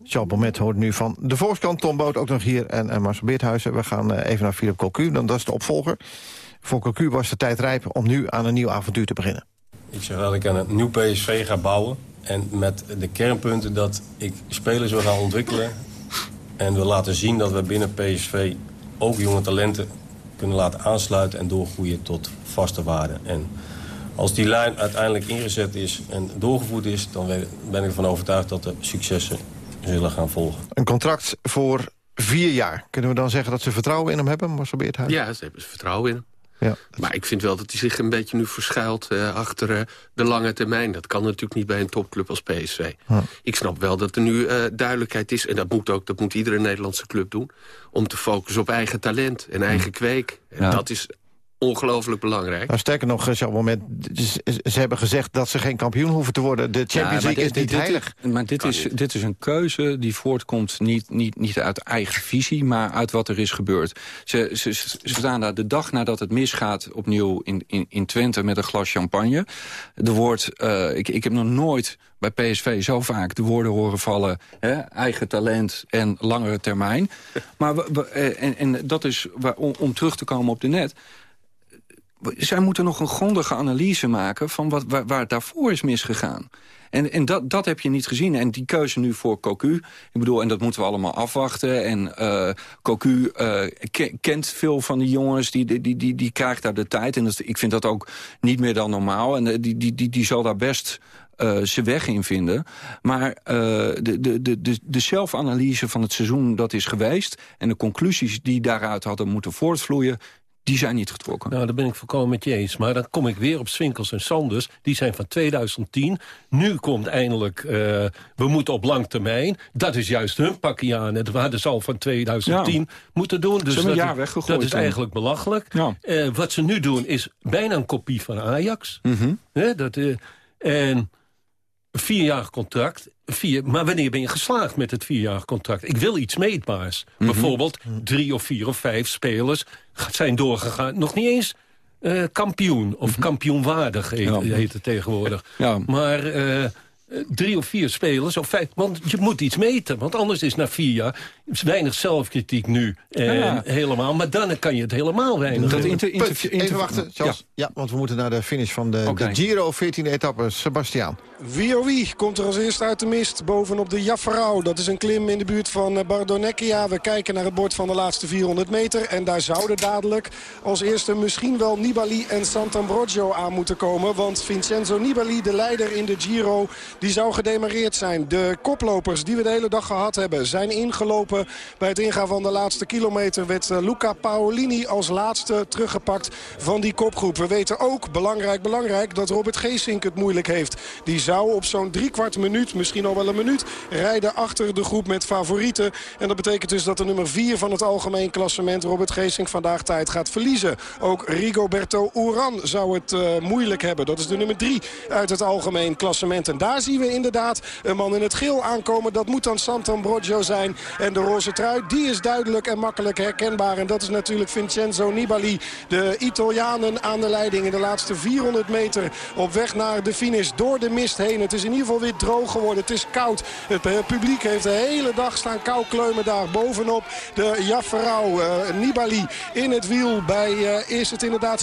Jean Bomet hoort nu van de Volkskant, Tom Boot ook nog hier en, en Marcel Beerthuizen. We gaan uh, even naar Philip Cocu, dan dat is de opvolger. Voor Cocu was de tijd rijp om nu aan een nieuw avontuur te beginnen. Ik zeg dat ik aan een nieuw PSV ga bouwen. En met de kernpunten dat ik spelers wil gaan ontwikkelen. En wil laten zien dat we binnen PSV ook jonge talenten kunnen laten aansluiten en doorgroeien tot vaste waarden. En als die lijn uiteindelijk ingezet is en doorgevoerd is... dan ben ik ervan overtuigd dat de successen zullen gaan volgen. Een contract voor vier jaar. Kunnen we dan zeggen dat ze vertrouwen in hem hebben, Marcel Beerthuis? Ja, ze hebben vertrouwen in hem. Ja. Maar ik vind wel dat hij zich een beetje nu verschuilt uh, achter uh, de lange termijn. Dat kan natuurlijk niet bij een topclub als PSV. Ik snap wel dat er nu uh, duidelijkheid is, en dat moet ook, dat moet iedere Nederlandse club doen... om te focussen op eigen talent en eigen kweek. En dat is ongelooflijk belangrijk. Nou, sterker nog, op het moment, ze hebben gezegd dat ze geen kampioen hoeven te worden. De Champions League is niet dit, heilig. maar dit is, dit is een keuze die voortkomt niet, niet, niet uit eigen visie... maar uit wat er is gebeurd. Ze, ze, ze staan daar de dag nadat het misgaat opnieuw in, in, in Twente met een glas champagne. Er wordt, uh, ik, ik heb nog nooit bij PSV zo vaak de woorden horen vallen... Hè, eigen talent en langere termijn. Maar we, eh, en, en dat is, waar, om, om terug te komen op de net zij moeten nog een grondige analyse maken... van wat, waar, het daarvoor is misgegaan. En, en dat, dat heb je niet gezien. En die keuze nu voor Cocu, ik bedoel, en dat moeten we allemaal afwachten. En uh, kent veel van die jongens, die, die, die, die krijgt daar de tijd. En dat, ik vind dat ook niet meer dan normaal. En die, die, die, die zal daar best uh, zijn weg in vinden. Maar uh, de, de, de, de zelfanalyse van het seizoen dat is geweest... en de conclusies die daaruit hadden moeten voortvloeien die zijn niet getrokken. Nou, daar ben ik volkomen met je eens. Maar dan kom ik weer op Swinkels en Sanders. Die zijn van 2010. Nu komt eindelijk, uh, we moeten op lang termijn. Dat is juist hun pakje aan. Dat hadden ze al van 2010 moeten doen. Dus dat, jaar weggegooid dat is eigenlijk belachelijk. Ja. Uh, wat ze nu doen is bijna een kopie van Ajax. Mm -hmm. dat, uh, en vierjarig contract. Vier, maar wanneer ben je geslaagd met het vierjarig contract? Ik wil iets meetbaars. Mhm. Bijvoorbeeld drie of vier of vijf spelers zijn doorgegaan. Nog niet eens uh, kampioen of mhm. kampioenwaardig heet, ja. heet het tegenwoordig. Ja. Maar uh, drie of vier spelers of vijf. Want je moet iets meten. Want anders is na vier jaar weinig zelfkritiek nu. En ja. helemaal. Maar dan kan je het helemaal weinig. Dat inter, inter, inter, Even wachten, Charles. Ja. ja. want we moeten naar de finish van de, okay. de Giro 14e etappe. Sebastiaan. Wie oh wie komt er als eerste uit de mist bovenop de Jaffarau. Dat is een klim in de buurt van Bardonecchia. We kijken naar het bord van de laatste 400 meter. En daar zouden dadelijk als eerste misschien wel Nibali en Sant'Ambrogio aan moeten komen. Want Vincenzo Nibali, de leider in de Giro, die zou gedemareerd zijn. De koplopers die we de hele dag gehad hebben zijn ingelopen. Bij het ingaan van de laatste kilometer werd Luca Paolini als laatste teruggepakt van die kopgroep. We weten ook, belangrijk, belangrijk, dat Robert Geesink het moeilijk heeft. Die zou op zo'n driekwart minuut, misschien al wel een minuut, rijden achter de groep met favorieten. En dat betekent dus dat de nummer 4 van het algemeen klassement Robert Geesink vandaag tijd gaat verliezen. Ook Rigoberto Uran zou het uh, moeilijk hebben. Dat is de nummer 3 uit het algemeen klassement. En daar zie zien we inderdaad een man in het geel aankomen. Dat moet dan Sant'Ambrogio zijn. En de roze trui, die is duidelijk en makkelijk herkenbaar. En dat is natuurlijk Vincenzo Nibali. De Italianen aan de leiding in de laatste 400 meter op weg naar de finish. Door de mist heen. Het is in ieder geval weer droog geworden. Het is koud. Het eh, publiek heeft de hele dag staan kou kleumen daar bovenop. De Jafferau, uh, Nibali in het wiel bij, uh, is het inderdaad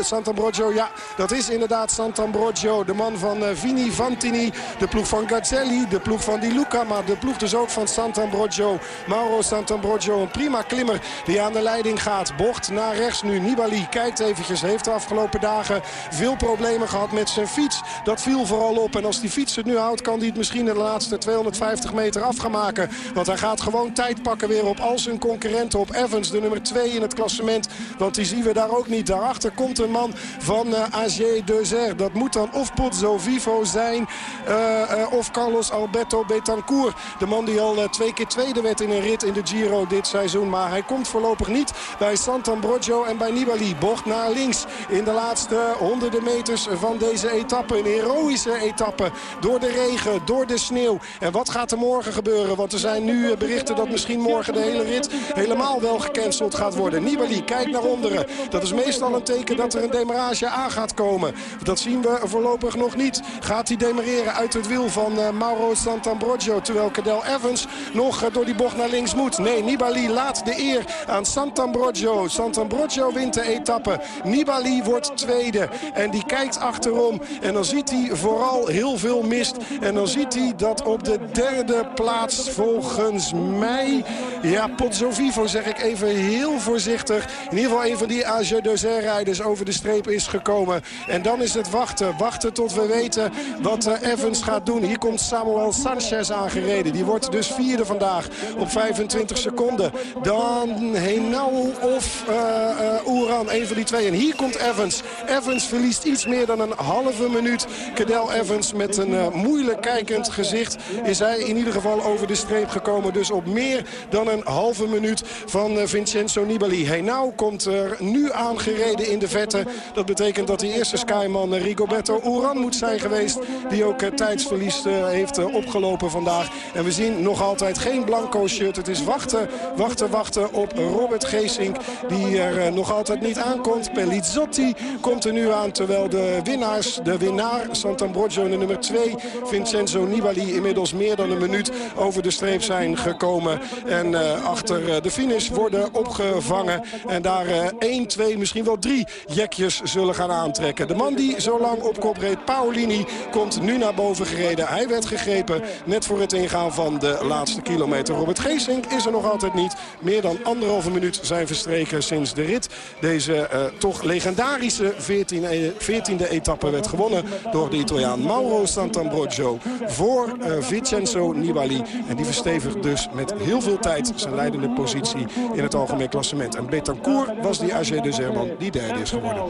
Sant'Ambrogio? Ja, dat is inderdaad Sant'Ambrogio. De man van Vini Fantini, de ploeg van Gazzelli, de ploeg van Di Luca. Maar de ploeg dus ook van Sant'Ambrogio. Mauro Sant'Ambrogio, een prima klimmer die aan de leiding gaat. Bocht naar rechts nu. Nibali kijkt eventjes, heeft de afgelopen dagen veel problemen gehad met zijn fiets. Dat viel vooral op. En als die fiets het nu houdt, kan hij het misschien de laatste 250 meter af gaan maken. Want hij gaat gewoon tijd pakken weer op al zijn concurrenten. Op Evans, de nummer 2 in het klassement. Want die zien we daar ook niet. Daarachter komt een man van uh, AG Deuzer. Dat moet dan of Pozzo Vivo zijn uh, of Carlos Alberto Betancourt. De man die al twee keer tweede werd in een rit in de Giro dit seizoen. Maar hij komt voorlopig niet bij Sant'Ambrogio en bij Nibali. Bocht naar links in de laatste honderden meters van deze etappe. Een heroïsche etappe. Door de regen, door de sneeuw. En wat gaat er morgen gebeuren? Want er zijn nu berichten dat misschien morgen de hele rit helemaal wel gecanceld gaat worden. Nibali kijkt naar onderen. Dat is meestal een teken dat er een demarage aan gaat komen. Dat zien we voorlopig nog niet. Gaat hij demareren uit het wiel van uh, Mauro Sant'Ambrogio. Terwijl Cadel Evans nog uh, door die bocht naar links moet. Nee, Nibali laat de eer aan Sant'Ambrogio. Sant'Ambrogio wint de etappe. Nibali wordt tweede. En die kijkt achterom. En dan ziet hij vooral heel veel mist. En dan ziet hij dat op de derde plaats volgens mij... Ja, Pozzo Vivo zeg ik even heel voorzichtig. In ieder geval een van die AG rijders over de streep is gekomen. En dan is het wachten. Wachten tot we weten wat uh, Gaat doen. Hier komt Samuel Sanchez aangereden. Die wordt dus vierde vandaag op 25 seconden. Dan Henao of uh, Oeran, een van die twee. En hier komt Evans. Evans verliest iets meer dan een halve minuut. Cadel Evans met een moeilijk kijkend gezicht is hij in ieder geval over de streep gekomen. Dus op meer dan een halve minuut van Vincenzo Nibali. Henao komt er nu aangereden in de vette. Dat betekent dat die eerste Skyman Rigoberto Uran moet zijn geweest. Die ook tijdsverlies heeft opgelopen vandaag. En we zien nog altijd geen blanco shirt. Het is wachten, wachten, wachten op Robert Geesink. Die er nog altijd niet aankomt. Pelizzotti komt er nu aan. Terwijl de winnaars, de winnaar Sant'Ambrogio de nummer 2... Vincenzo Nibali inmiddels meer dan een minuut over de streep zijn gekomen. En achter de finish worden opgevangen. En daar uh, 1, 2, misschien wel drie jekjes zullen gaan aantrekken. De man die zo lang op kop reed, Paolini, komt nu naar boven gereden. Hij werd gegrepen net voor het ingaan van de laatste kilometer. Robert Geesink is er nog altijd niet. Meer dan anderhalve minuut zijn verstreken sinds de rit. Deze uh, toch legendarische 14e, 14e etappe werd gewonnen door de Italiaan Mauro Sant'Ambrogio voor uh, Vincenzo Nibali. En die verstevigt dus met heel veel tijd zijn leidende positie in het algemeen klassement. En Betancourt was die AG de Zerman die derde is geworden.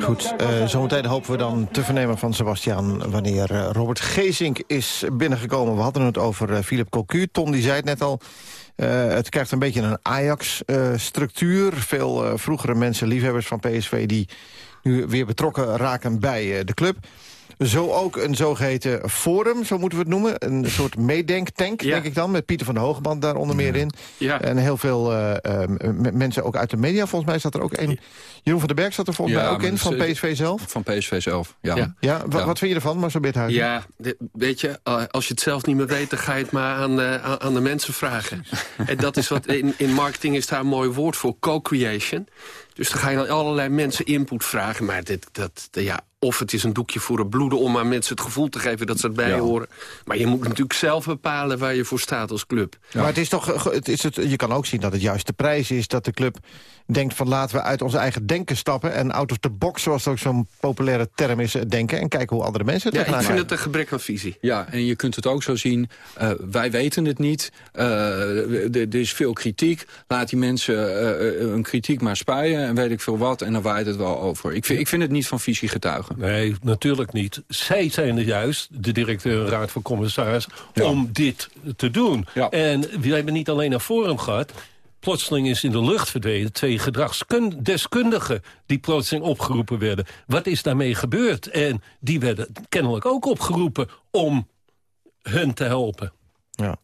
Goed, uh, zometeen hopen we dan te vernemen van Sebastian... wanneer uh, Gezink is binnengekomen. We hadden het over uh, Philip Cocu. Ton die zei het net al... Uh, het krijgt een beetje een Ajax-structuur. Veel vroegere mensen, liefhebbers van PSV... die nu weer betrokken raken bij de club. Zo ook een zogeheten forum, zo moeten we het noemen. Een soort meedenktank, ja. denk ik dan, met Pieter van de Hogeband daar onder meer in. Ja. En heel veel uh, uh, mensen ook uit de media. Volgens mij zat er ook een... Jeroen van den Berg zat er volgens ja, mij ook in, van PSV zelf. Van PSV zelf, ja. Ja, ja wat, wat vind je ervan, Marcel Bithuizen? Ja, weet je, als je het zelf niet meer weet... dan ga je het maar aan, uh, aan de mensen vragen. en dat is wat, in, in marketing is daar een mooi woord voor, co-creation. Dus dan ga je dan allerlei mensen input vragen. Maar dit, dat, ja, of het is een doekje voor het bloeden om aan mensen het gevoel te geven dat ze erbij ja. horen. Maar je moet natuurlijk zelf bepalen waar je voor staat als club. Ja. Maar het is toch, het is het, je kan ook zien dat het juist de prijs is dat de club denkt van laten we uit onze eigen denken stappen... en out of the box, zoals ook zo'n populaire term is, denken... en kijken hoe andere mensen het Ja, ik vind het een gebrek aan visie. Ja, en je kunt het ook zo zien, uh, wij weten het niet, uh, er is veel kritiek... laat die mensen uh, hun kritiek maar spuien en weet ik veel wat... en dan waait het wel over. Ik vind, ik vind het niet van visie getuigen. Nee, natuurlijk niet. Zij zijn er juist, de directeur en raad van commissaris... Ja. om dit te doen. Ja. En we hebben niet alleen een forum gehad plotseling is in de lucht verdwenen. Twee gedragsdeskundigen die plotseling opgeroepen werden. Wat is daarmee gebeurd? En die werden kennelijk ook opgeroepen om hun te helpen. Ja.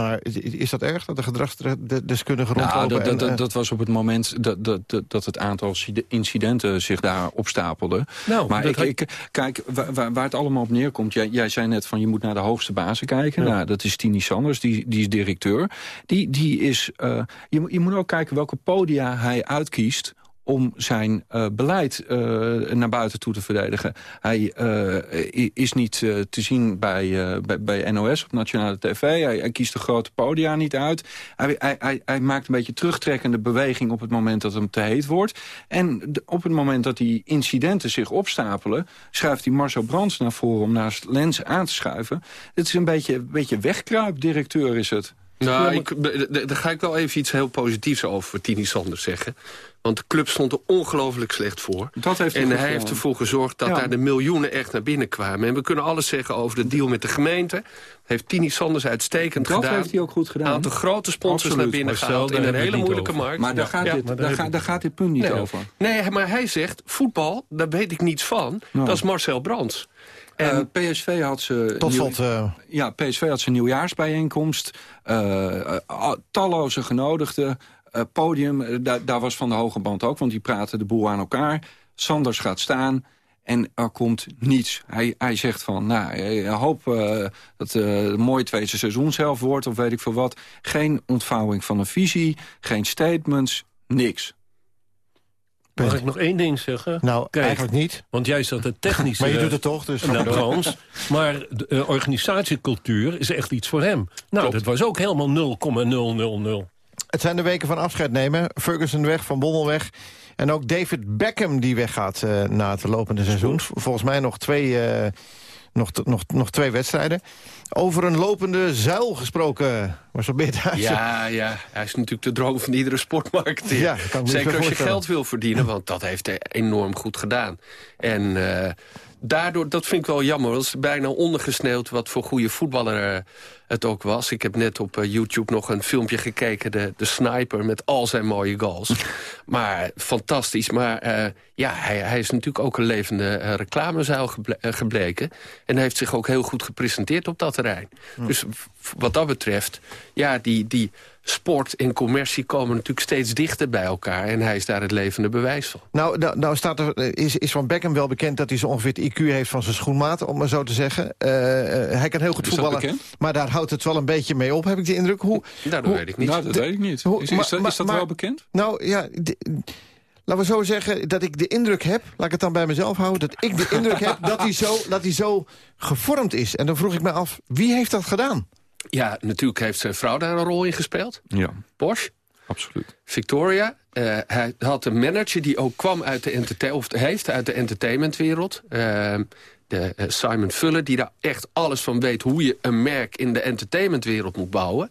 Maar is, is dat erg dat de gedragsdeskundigen nou, rondlopen? dat, dat, en, dat, eh, dat was op het moment dat, dat, dat, dat het aantal inci- incidenten zich daar opstapelde. Nou, maar ik, had- ik, kijk, waar, waar, het allemaal op neerkomt... Jij, jij zei net van je moet naar de hoogste bazen kijken. Nou, dat is Tini Sanders, die, die is directeur. Die, die is, eh, je, moet- je moet ook kijken welke podia hij uitkiest om zijn eh, beleid eh, naar buiten toe te verdedigen. Hij eh, is niet te zien bij, bij, bij NOS op nationale tv. Hij, hij kiest de grote podia niet uit. Hij, hij, hij, maakt een beetje terugtrekkende beweging op het moment dat hem te heet wordt. En de- op het moment dat die incidenten zich opstapelen... schuift hij Marcel Brands naar voren om naast Lens aan te schuiven. Het is een beetje, een beetje wegkruipdirecteur is het. Nou, daar ga ik wel even iets heel positiefs over Tini Sanders zeggen. Want de club stond er ongelooflijk slecht voor. Dat heeft en hij heeft ervoor gezorgd dat Ja. daar de miljoenen echt naar binnen kwamen. En we kunnen alles zeggen over de deal met de gemeente. Heeft Tini Sanders uitstekend Dat gedaan. heeft hij ook goed gedaan. Aantal grote sponsors Absoluut. naar binnen gehaald in een hele moeilijke over. markt. Maar daar gaat dit- maar daar gaat- we- daar gaat dit punt niet nee, over. Nee, maar hij zegt, voetbal, daar weet ik niets van. Nou. Dat is Marcel Brands. En PSV had ze... Tot slot, eh, Ja, PSV had zijn nieuwjaarsbijeenkomst. eh, eh, al- talloze genodigden. Eh, podium, eh, daar, was Van de Hoge Band ook, want die praten de boel aan elkaar. Sanders gaat staan en er komt niets. Hij, hij zegt van, nou, ik hoop eh, dat het een mooi tweede seizoen zelf wordt... of weet ik veel wat. Geen ontvouwing van een visie, geen statements, niks. Mag ik nog één ding zeggen? Nou, eigenlijk niet. Want jij zat het technische... Maar je doet het toch, dus naar maar door. Frans. Maar de organisatiecultuur is echt iets voor hem. Nou, dat was ook helemaal 0,000. Het zijn de weken van afscheid nemen. Ferguson weg, Van Bommel weg. En ook David Beckham die weggaat eh, na het lopende seizoen. Volgens mij nog twee, eh, nog, nog, nog twee wedstrijden. Over een lopende zuil gesproken, Marcel Beerthuizen. Ja, ja, hij is natuurlijk de droom van iedere sportmarketeer. Ja, Zeker als je geld wil verdienen, want dat heeft hij enorm goed gedaan. En eh, daardoor, dat vind ik wel jammer, dat is bijna ondergesneeuwd wat voor goede voetballer eh, het ook was. Ik heb net op eh, YouTube nog een filmpje gekeken, de, de sniper met al zijn mooie goals. maar fantastisch, maar eh, ja, hij, hij is natuurlijk ook een levende reclamezuil geble- gebleken. En heeft zich ook heel goed gepresenteerd op dat terrein. Dus wat dat betreft, ja, die, die sport en commercie komen natuurlijk steeds dichter bij elkaar. En hij is daar het levende bewijs van. Nou, nou, nou staat er, eh, is, is van Beckham wel bekend dat hij zo ongeveer het IQ heeft van zijn schoenmaat, om maar zo te zeggen. Eh, eh, hij kan heel goed voetballen, maar daar houdt het wel een beetje mee op, heb ik de indruk. Hoe, Nou, dat hoe- weet ik niet. Nou, dat de- weet ik niet. hoe- Is, is, maar- dat, is dat maar- wel bekend? Nou ja, de- laten we zo zeggen dat ik de indruk heb... laat ik het dan bij mezelf houden... dat ik de indruk heb dat hij, zo, dat hij zo gevormd is. En dan vroeg ik me af, wie heeft dat gedaan? Ja, natuurlijk heeft zijn vrouw daar een rol in gespeeld. Ja, Bosch, absoluut. Victoria. Eh, hij had een manager die ook kwam uit de entertain of heeft uit de entertainmentwereld. Eh, eh, Simon Fuller, die daar echt alles van weet... hoe je een merk in de entertainmentwereld moet bouwen.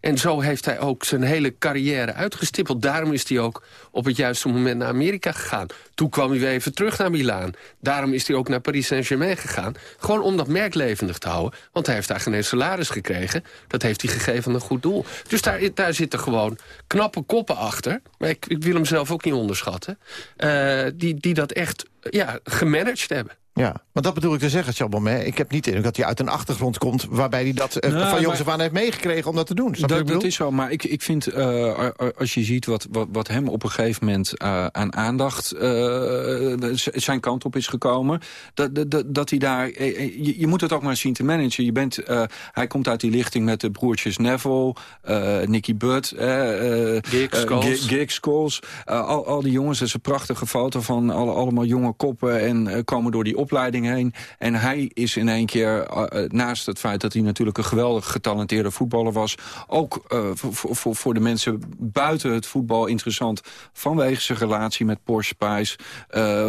En zo heeft hij ook zijn hele carrière uitgestippeld. Daarom is hij ook op het juiste moment naar Amerika gegaan. Toen kwam hij weer even terug naar Milaan. Daarom is hij ook naar Paris Saint-Germain gegaan. Gewoon om dat merk levendig te houden. Want hij heeft daar geen salaris gekregen. Dat heeft hij gegeven aan een goed doel. Dus daar, daar zitten gewoon knappe koppen achter. Maar ik, ik wil hem zelf ook niet onderschatten. eh, die, die dat echt ja, gemanaged hebben. Ja, want dat bedoel ik te zeggen, Chabon. Ik heb niet de indruk dat hij uit een achtergrond komt... waarbij hij dat eh, Nou, van jongs af aan heeft meegekregen om dat te doen. Dat, ik dat bedoel? is zo, maar ik, ik vind, eh, a- als je ziet wat, wat, wat hem op een gegeven moment eh, aan aandacht eh, zijn kant op is gekomen, dat, dat, dat, dat hij daar, eh, eh, je, je moet het ook maar zien te managen. Je bent, eh, hij komt uit die lichting met de broertjes Neville, eh, Nicky Butt, eh, eh, Giggs, eh, Scholes. Gi- Giggs, Scholes, eh, al, al die jongens, dat is een prachtige foto van alle, allemaal jonge koppen en eh, komen door die opleiding heen. En hij is in één keer, eh, eh, naast het feit dat hij natuurlijk een geweldig getalenteerde voetballer was, ook eh, voor, voor- de mensen buiten het voetbal interessant vanwege zijn relatie met Porsche Spice,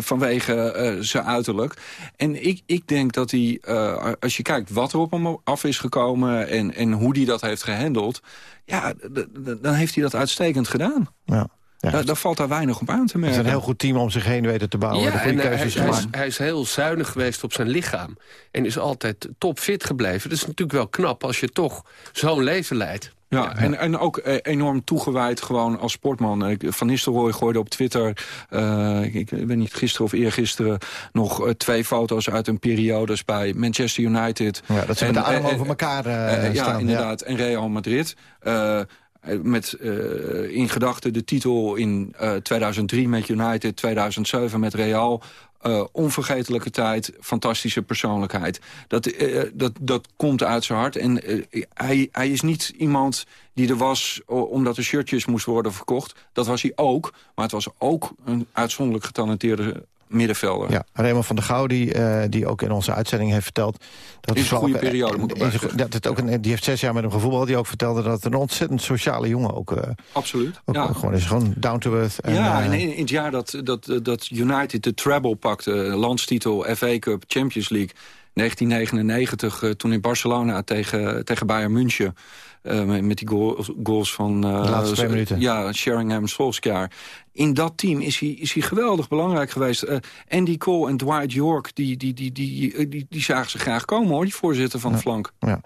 vanwege zijn uiterlijk. En ik, ik denk dat hij, als je kijkt wat er op hem af is gekomen en, en hoe hij dat heeft gehandeld, ja, dan heeft hij dat uitstekend gedaan. Ja. Ja. Daar, daar valt daar weinig op aan te Het merken. is een heel goed team om zich heen weten te bouwen. Ja, en hij, is, hij is heel zuinig geweest op zijn lichaam. En is altijd topfit gebleven. Dat is natuurlijk wel knap als je toch zo'n leven leidt. Ja, En, en ook eh, enorm toegewijd gewoon als sportman. Van Nistelrooy gooide op Twitter, eh, ik, ik weet niet, gisteren of eergisteren... nog eh, twee foto's uit een periodes bij Manchester United. Ja, dat ze met de armen over elkaar eh, eh, staan, ja. inderdaad. En Real Madrid. Eh, met eh, in gedachten de titel in eh, 2003 met United, 2007 met Real... Eh, onvergetelijke tijd, fantastische persoonlijkheid. Dat, eh, dat, dat komt uit zijn hart. En eh, hij, hij is niet iemand die er was omdat er shirtjes moesten worden verkocht. Dat was hij ook. Maar het was ook een uitzonderlijk getalenteerde middenvelder. Ja, Raymond van der Gouw, die, eh, die ook in onze uitzending heeft verteld... Dat het een goede ook- periode, moet ik dat het ook een, Die heeft zes jaar met hem gevoetbald. Die ook vertelde dat het een ontzettend sociale jongen ook, eh, Absoluut. ook ja. gewoon is. Gewoon down to earth. En, ja, eh, en in, in het jaar dat, dat, dat United de treble pakte... landstitel, FA Cup, Champions League... 1999, eh, toen in Barcelona tegen, tegen Bayern München... eh, met, die goal- goals van... eh, De laatste twee minuten. Ja, Sheringham, Solskjaer. In dat team is hij, is hij geweldig belangrijk geweest. Eh, Andy Cole en Dwight York, die, die, die, die, die, die, zagen ze graag komen, hoor. Die voorzitter van de flank. Ja.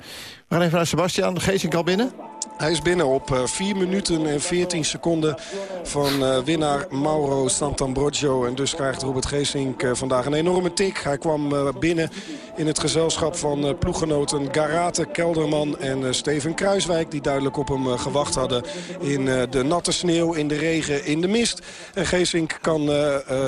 We gaan even naar Sebastian. Geesink al binnen? Hij is binnen op eh, 4 minuten en 14 seconden van eh, winnaar Mauro Santambrogio. En dus krijgt Robert Geesink vandaag een enorme tik. Hij kwam eh, binnen in het gezelschap van eh, ploeggenoten Garate Kelderman en eh, Steven Die duidelijk op hem eh, gewacht hadden in eh, de natte sneeuw, in de regen, in de mist. En Geesink kan eh,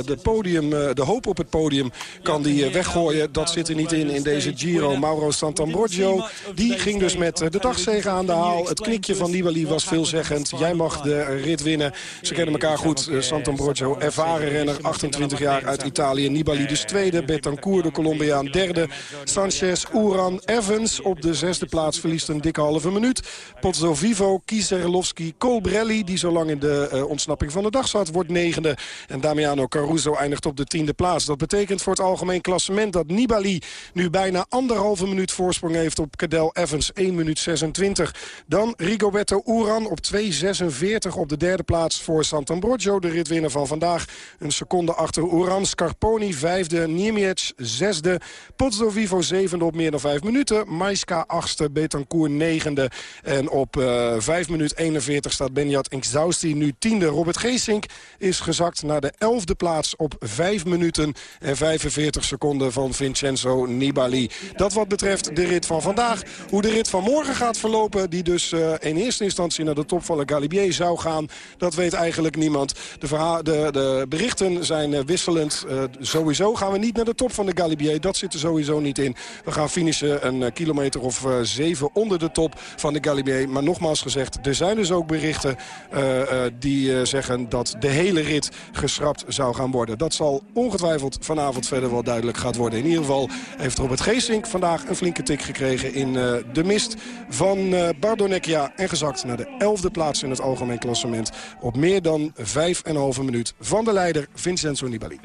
de, podium, de hoop op het podium kan die, weggooien. Dat zit er niet in in deze Giro. Mauro Santambrogio die ging dus met de dagzegen aan de haal. Het knikje van Nibali was veelzeggend. Jij mag de rit winnen. Ze kennen elkaar goed. Santambrogio, ervaren renner, 28 jaar uit Italië. Nibali dus tweede. Betancourt, de Colombiaan, derde. Sanchez, Uran, Evans op de zesde plaats verliest een dikke halve minuut. Pozzovivo, Kieserlovski, Colbrelli, die zo lang in de eh, ontsnapping van de dag zat, wordt negende. En Damiano Caruso eindigt op de tiende plaats. Dat betekent voor het algemeen klassement dat Nibali nu bijna anderhalve minuut voorsprong heeft op Cadel Evans. 1 minuut 26. Dan Rigoberto Uran op 2.46 op de derde plaats voor Santambrogio. De ritwinner van vandaag. Een seconde achter Uran. Scarponi vijfde. Niemiec zesde. Pozzovivo zevende op meer dan vijf minuten. Maiska achtste. Betancourt negende. En op eh 5 minuut 41 staat Benjat Inkzausti nu tiende. Robert Geesink is gezakt naar de elfde plaats op 5 minuten en 45 seconden van Vincenzo Nibali. Dat wat betreft de rit van vandaag. Hoe de rit van morgen gaat verlopen, die dus eh, in eerste instantie naar de top van de Galibier zou gaan, dat weet eigenlijk niemand. De, de, de berichten zijn eh, wisselend. Sowieso gaan we niet naar de top van de Galibier. Dat zit er sowieso niet in. We gaan finishen een kilometer of zeven onder de top van de Galibier. Maar nogmaals gezegd, er zijn dus ook berichten eh, eh, die eh, zeggen dat de hele rit geschrapt zou gaan worden. Dat zal ongetwijfeld vanavond verder wel duidelijk gaat worden. In ieder geval heeft Robert Geesink vandaag een flinke tik gekregen in eh, de mist van eh Bardonecchia. En gezakt naar de elfde plaats in het algemeen klassement. Op meer dan vijf en een halve minuut van de leider Vincenzo Nibali.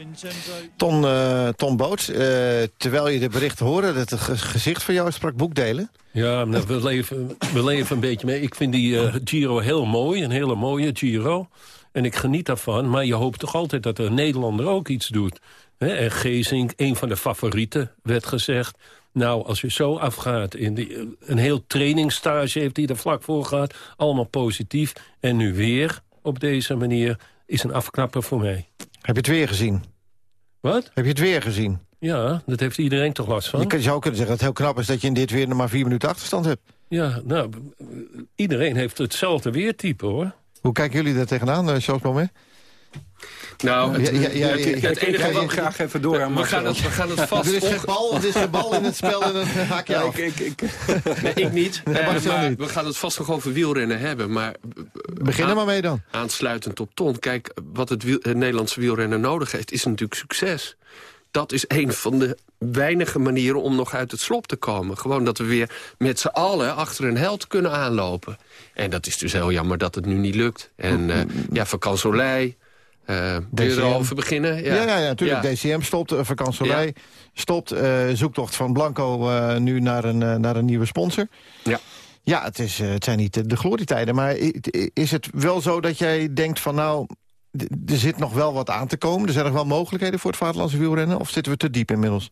Ton, eh, Ton Boots, eh, terwijl je de berichten hoorde... dat het ge- gezicht van jou sprak boekdelen. Ja, maar we, leven, we leven een beetje mee. Ik vind die eh, Giro heel mooi, een hele mooie Giro. En ik geniet daarvan, maar je hoopt toch altijd dat een Nederlander ook iets doet. Hè, en Gezink, een van de favorieten, werd gezegd. Nou, als je zo afgaat, in die, een heel trainingsstage heeft hij er vlak voor gehad. Allemaal positief. En nu weer op deze manier is een afknapper voor mij. Heb je het weer gezien? Wat? Heb je het weer gezien? Ja, dat heeft iedereen toch last van? Je zou kunnen zeggen dat het heel knap is dat je in dit weer nog maar vier minuten achterstand hebt. Ja, nou, iedereen heeft hetzelfde weertype, hoor. Hoe kijken jullie daar tegenaan, uh, Charles Moment? Nou, Ja, ja, ja, ja, het- ja, het ja, enige ja, wat- ja, graag even door aan we gaan het, we gaan het vast Er is geen bal, er is geen bal in het spel en dan haak je Ja, af. ik, ik, ik, Nee, ik niet. Nee, Eh, maar niet. we gaan het vast nog over wielrennen hebben. Maar Begin er aan- maar mee dan. Aansluitend op Ton. Kijk, wat het, wiel- het Nederlandse wielrennen nodig heeft, is natuurlijk succes. Dat is een van de weinige manieren om nog uit het slop te komen. Gewoon dat we weer met z'n allen achter een held kunnen aanlopen. En dat is dus heel jammer dat het nu niet lukt. En eh ja, Van Soleil... eh wil je er al DCM. over beginnen? Ja, ja, ja, natuurlijk. Ja. DCM stopt, uh, stopt. eh, zoektocht van Blanco eh, nu naar een, eh, naar een nieuwe sponsor. Ja. Ja, het, is, eh, het zijn niet de, de glorietijden. Maar is het wel zo dat jij denkt van nou... er zit nog wel wat aan te komen. Er zijn nog wel mogelijkheden voor het vaderlandse wielrennen. Of zitten we te diep inmiddels?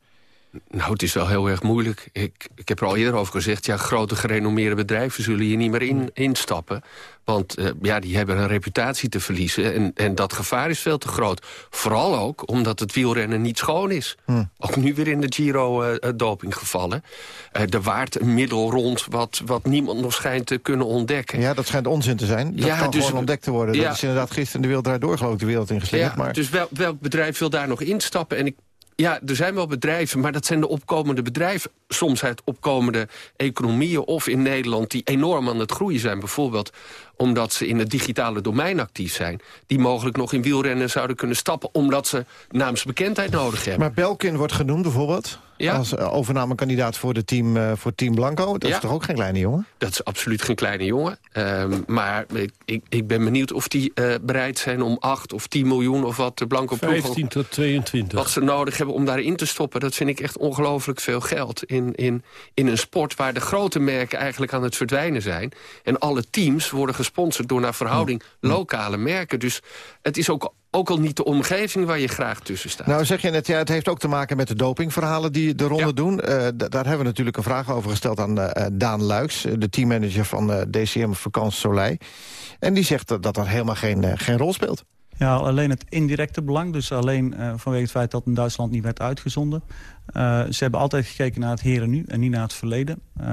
Nou, het is wel heel erg moeilijk. Ik, ik heb er al eerder over gezegd... ja, grote gerenommeerde bedrijven zullen hier niet meer in, instappen. Want eh, ja, die hebben een reputatie te verliezen. En, en dat gevaar is veel te groot. Vooral ook omdat het wielrennen niet schoon is. Hm. Ook nu weer in de Giro-doping gevallen. Uh, er waart een middel rond wat, wat niemand nog schijnt te kunnen ontdekken. Ja, dat schijnt onzin te zijn. Dat Ja, kan dus- gewoon ontdekt te worden. Ja. Dat is inderdaad gisteren de wereld draait door geloof ik de wereld ingeslingerd. Ja, maar... Dus wel, welk bedrijf wil daar nog instappen? En ik, ja, er zijn wel bedrijven, maar dat zijn de opkomende bedrijven. Soms uit opkomende economieën of in Nederland... die enorm aan het groeien zijn. Bijvoorbeeld omdat ze in het digitale domein actief zijn. Die mogelijk nog in wielrennen zouden kunnen stappen... omdat ze naamsbekendheid nodig hebben. Maar Belkin wordt genoemd bijvoorbeeld... Ja. als eh, overnamekandidaat voor, de team, eh, voor Team Blanco. Dat Ja. is toch ook geen kleine jongen? Dat is absoluut geen kleine jongen. Ehm, maar ik, ik, ik ben benieuwd of die eh, bereid zijn om 8 of 10 miljoen... of wat de Blanco ploeg 15 tot 22. wat ze nodig hebben om daarin te stoppen. Dat vind ik echt ongelooflijk veel geld. In, in, in een sport waar de grote merken eigenlijk aan het verdwijnen zijn. En alle teams worden gesponsord door naar verhouding lokale merken. Dus het is ook, ook al niet de omgeving waar je graag tussen staat. Nou zeg je net, ja, het heeft ook te maken met de dopingverhalen die de ronde doen. Eh, daar hebben we natuurlijk een vraag over gesteld aan eh, Daan Luiks... eh, de teammanager van eh, DCM Vacances Soleil. En die zegt dat dat helemaal geen, eh, geen rol speelt. Ja, alleen het indirecte belang. Dus alleen eh, vanwege het feit dat in Duitsland niet werd uitgezonden. Eh, ze hebben altijd gekeken naar het hier en nu en niet naar het verleden. Eh,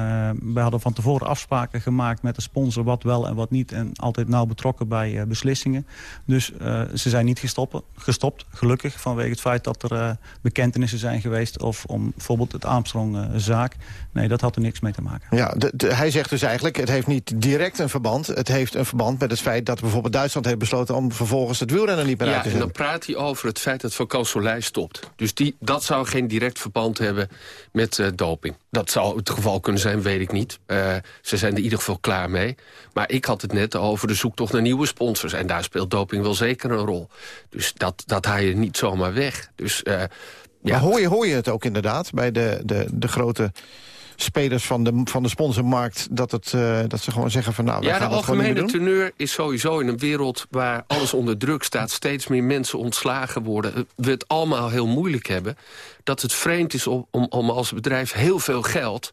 we hadden van tevoren afspraken gemaakt met de sponsor wat wel en wat niet. En altijd nauw betrokken bij eh, beslissingen. Dus eh, ze zijn niet gestoppen, gestopt, gelukkig. Vanwege het feit dat er eh, bekentenissen zijn geweest. Of om bijvoorbeeld het Armstrong-zaak. nee, dat had er niks mee te maken. Ja, de- de- hij zegt dus eigenlijk, het heeft niet direct een verband. Het heeft een verband met het feit dat bijvoorbeeld Duitsland heeft besloten... om vervolgens het wielrennen niet meer uit Ja, te en dan zetten. praat hij over het feit dat Van Soleil stopt. Dus die, dat zou geen direct verband hebben met eh, doping. Dat zou het geval kunnen zijn, weet ik niet. Eh, ze zijn er in ieder geval klaar mee. Maar ik had het net over de zoektocht naar nieuwe sponsors. En daar speelt doping wel zeker een rol. Dus dat, dat haal je niet zomaar weg. Dus, eh, ja, Maar hoor je, hoor je het ook inderdaad bij de, de, de grote spelers van de, van de sponsormarkt... Dat, het, eh, dat ze gewoon zeggen van nou, wij Ja, gaan de dat gewoon niet algemene teneur is sowieso in een wereld waar alles onder druk staat... steeds meer mensen ontslagen worden. We het allemaal heel moeilijk hebben. Dat het vreemd is om, om, om als bedrijf heel veel geld...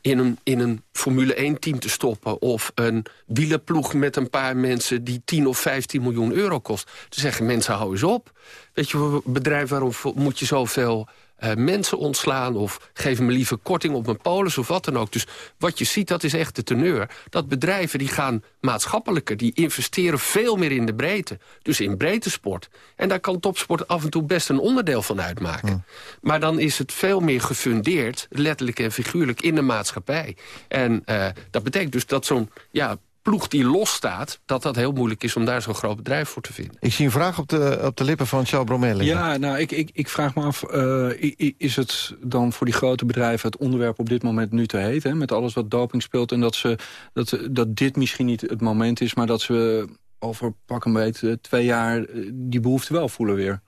in een, in een Formule 1-team te stoppen... of een wielerploeg met een paar mensen die 10 of 15 miljoen euro kost. Te zeggen, mensen, hou eens op. Weet je, bedrijf, waarom moet je zoveel eh, mensen ontslaan... of geef me liever korting op mijn polis of wat dan ook. Dus wat je ziet, dat is echt de teneur. Dat bedrijven die gaan maatschappelijker, die investeren veel meer in de breedte. Dus in breedte sport. En daar kan topsport af en toe best een onderdeel van uitmaken. Maar dan is het veel meer gefundeerd, letterlijk en figuurlijk, in de maatschappij. En eh, dat betekent dus dat zo'n... Ja, ploeg die losstaat, dat dat heel moeilijk is om daar zo'n groot bedrijf voor te vinden. Ik zie een vraag op de, op de lippen van Charles Bromel. Ja, nou, ik, ik, ik vraag me af, eh, is het dan voor die grote bedrijven... het onderwerp op dit moment nu te heet, hè, met alles wat doping speelt... en dat, ze, dat, dat dit misschien niet het moment is... maar dat ze over pak een beetje twee jaar eh, die behoefte wel voelen weer?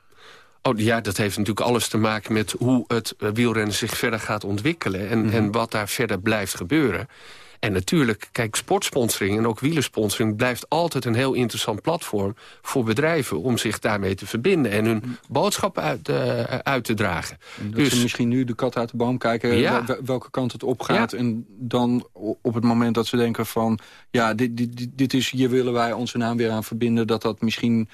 Oh ja, dat heeft natuurlijk alles te maken met hoe het eh, wielrennen zich verder gaat ontwikkelen... en, Mhm. en wat daar verder blijft gebeuren. En natuurlijk, kijk, sportsponsoring en ook wielersponsoring... blijft altijd een heel interessant platform voor bedrijven... om zich daarmee te verbinden en hun boodschap uit, eh, uit te dragen. Dat ze misschien nu de kat uit de boom kijken Dus- Ja. wel- welke kant het opgaat. En dan op het moment dat ze denken van... ja, dit, dit, dit- dit is, hier willen wij onze naam weer aan verbinden... dat dat misschien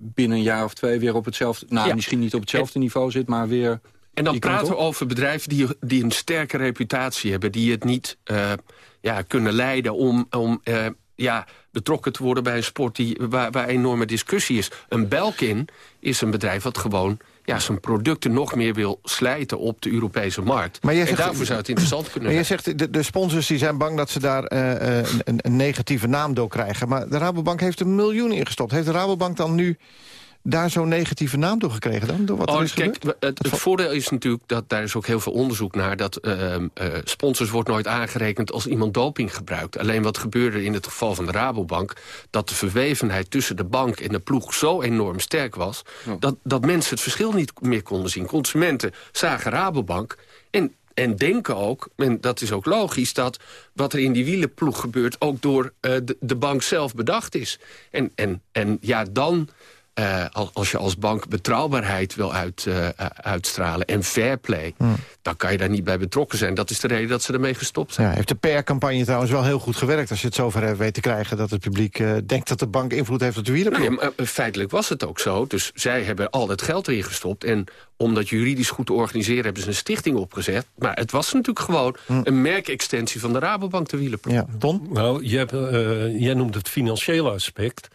binnen een jaar of twee weer op hetzelfde... nou, Ja. misschien niet op hetzelfde niveau zit, maar weer... En dan praten we over bedrijven die, die een sterke reputatie hebben... die het niet eh, ja, kunnen leiden om, om eh, ja, betrokken te worden bij een sport... Die, waar, waar enorme discussie is. Een Belkin is een bedrijf wat gewoon ja, zijn producten nog meer wil slijten op de Europese markt. Maar jij en zegt- daarvoor zou het interessant kunnen Maar je zijn. zegt, de, de sponsors die zijn bang dat ze daar eh, een, een negatieve naam door krijgen. Maar de Rabobank heeft een miljoen ingestopt. Heeft de Rabobank dan nu daar zo'n negatieve naam door gekregen dan? Door wat er Oh, is kijk, gebeurd? het, het voordeel is natuurlijk dat daar is ook heel veel onderzoek naar... dat ehm, eh, sponsors wordt nooit aangerekend als iemand doping gebruikt. Alleen wat gebeurde in het geval van de Rabobank... dat de verwevenheid tussen de bank en de ploeg zo enorm sterk was... Dat, dat mensen het verschil niet meer konden zien. Consumenten zagen Rabobank en en denken ook, en dat is ook logisch... dat wat er in die wielenploeg gebeurt... ook door eh, de, de bank zelf bedacht is. En, en, en ja, dan uh, als je als bank betrouwbaarheid wil uit, uh, uitstralen en fair play... Hmm. dan kan je daar niet bij betrokken zijn. Dat is de reden dat ze ermee gestopt zijn. Ja, heeft de PR-campagne trouwens wel heel goed gewerkt... als je het zover hebt weten te krijgen dat het publiek uh, denkt... dat de bank invloed heeft op de wielerploeg? Nou ja, feitelijk was het ook zo. Dus zij hebben al dat geld erin gestopt. En om dat juridisch goed te organiseren hebben ze een stichting opgezet. Maar het was natuurlijk gewoon hmm. een merkextensie van de Rabobank, de wielerploeg. Ja, Don? Nou, jij, jij noemt het financiële aspect...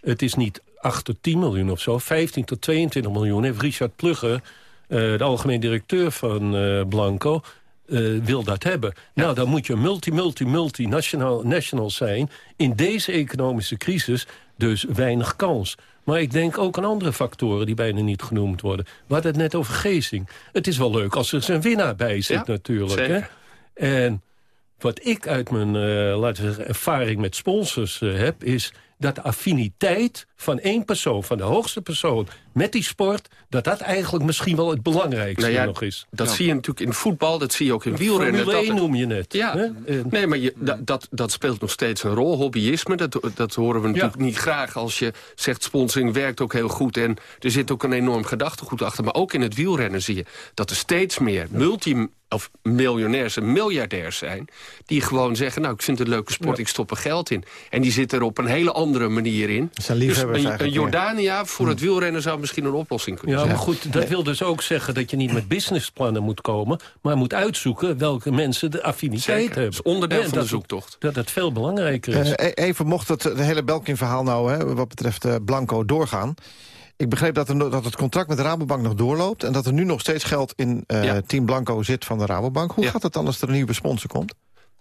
Het is niet 8 tot 10 miljoen of zo. 15 tot 22 miljoen heeft Richard Plugge, uh, de algemeen directeur van uh, Blanco... Uh, wil dat hebben. Nou, dan moet je multi, multi, multinational national zijn. In deze economische crisis dus weinig kans. Maar ik denk ook aan andere factoren die bijna niet genoemd worden. We hadden het net over Geesing. Het is wel leuk als er zijn winnaar bij zit natuurlijk. Hè? En wat ik uit mijn laten we zeggen, ervaring met sponsors heb... is dat de affiniteit van één persoon, van de hoogste persoon... met die sport, dat dat eigenlijk misschien wel het belangrijkste nou nog is. Dat zie je natuurlijk in voetbal, dat zie je ook in wielrennen. Formule 1 noem je net. Ja, nee, maar je, dat, dat speelt nog steeds een rol. Hobbyisme, dat, dat horen we natuurlijk niet graag als je zegt... sponsoring werkt ook heel goed en er zit ook een enorm gedachtegoed achter. Maar ook in het wielrennen zie je dat er steeds meer multi of miljonairs en miljardairs zijn... die gewoon zeggen, nou, ik vind het een leuke sport, ik stop er geld in. En die zitten er op een hele andere manier in. Een, een Jordania voor het wielrennen zou misschien een oplossing kunnen ja, zijn. Maar goed, dat wil dus ook zeggen dat je niet met businessplannen moet komen... maar moet uitzoeken welke mensen de affiniteit hebben. Dat is onderdeel van de zoektocht. Dat het veel belangrijker is. Uh, even mocht het hele Belkin-verhaal nou, hè, wat betreft uh, Blanco, doorgaan... Ik begreep dat, er, dat het contract met de Rabobank nog doorloopt... en dat er nu nog steeds geld in uh, Team Blanco zit van de Rabobank. Hoe gaat het dan als er een nieuwe sponsor komt?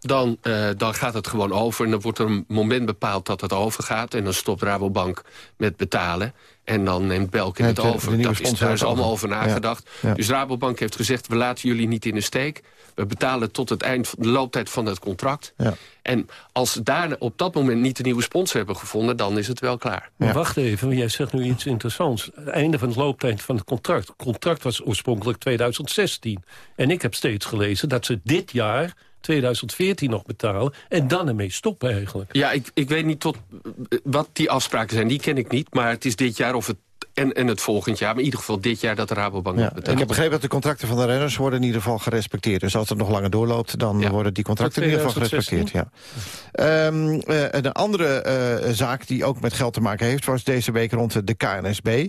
Dan, uh, dan gaat het gewoon over en dan wordt er een moment bepaald dat het overgaat... en dan stopt Rabobank met betalen. En dan neemt Belkin het, het over. Dat is, daar is allemaal over nagedacht. Ja, ja. Dus Rabobank heeft gezegd, we laten jullie niet in de steek. We betalen tot het eind van de looptijd van het contract. Ja. En als ze daar op dat moment niet de nieuwe sponsor hebben gevonden... dan is het wel klaar. Maar wacht even, jij zegt nu iets interessants. Het einde van de looptijd van het contract. Het contract was oorspronkelijk 2016. En ik heb steeds gelezen dat ze dit jaar 2014 nog betalen en dan ermee stoppen eigenlijk. Ja, ik, ik weet niet tot wat die afspraken zijn, die ken ik niet. Maar het is dit jaar of het en, en het volgend jaar, maar in ieder geval dit jaar dat de Rabobank ja, betaalt. Ik heb begrepen dat de contracten van de renners worden in ieder geval gerespecteerd. Dus als het nog langer doorloopt, dan ja. worden die contracten in ieder geval gerespecteerd. Ja. Um, uh, een andere uh, zaak die ook met geld te maken heeft... was deze week rond de KNSB.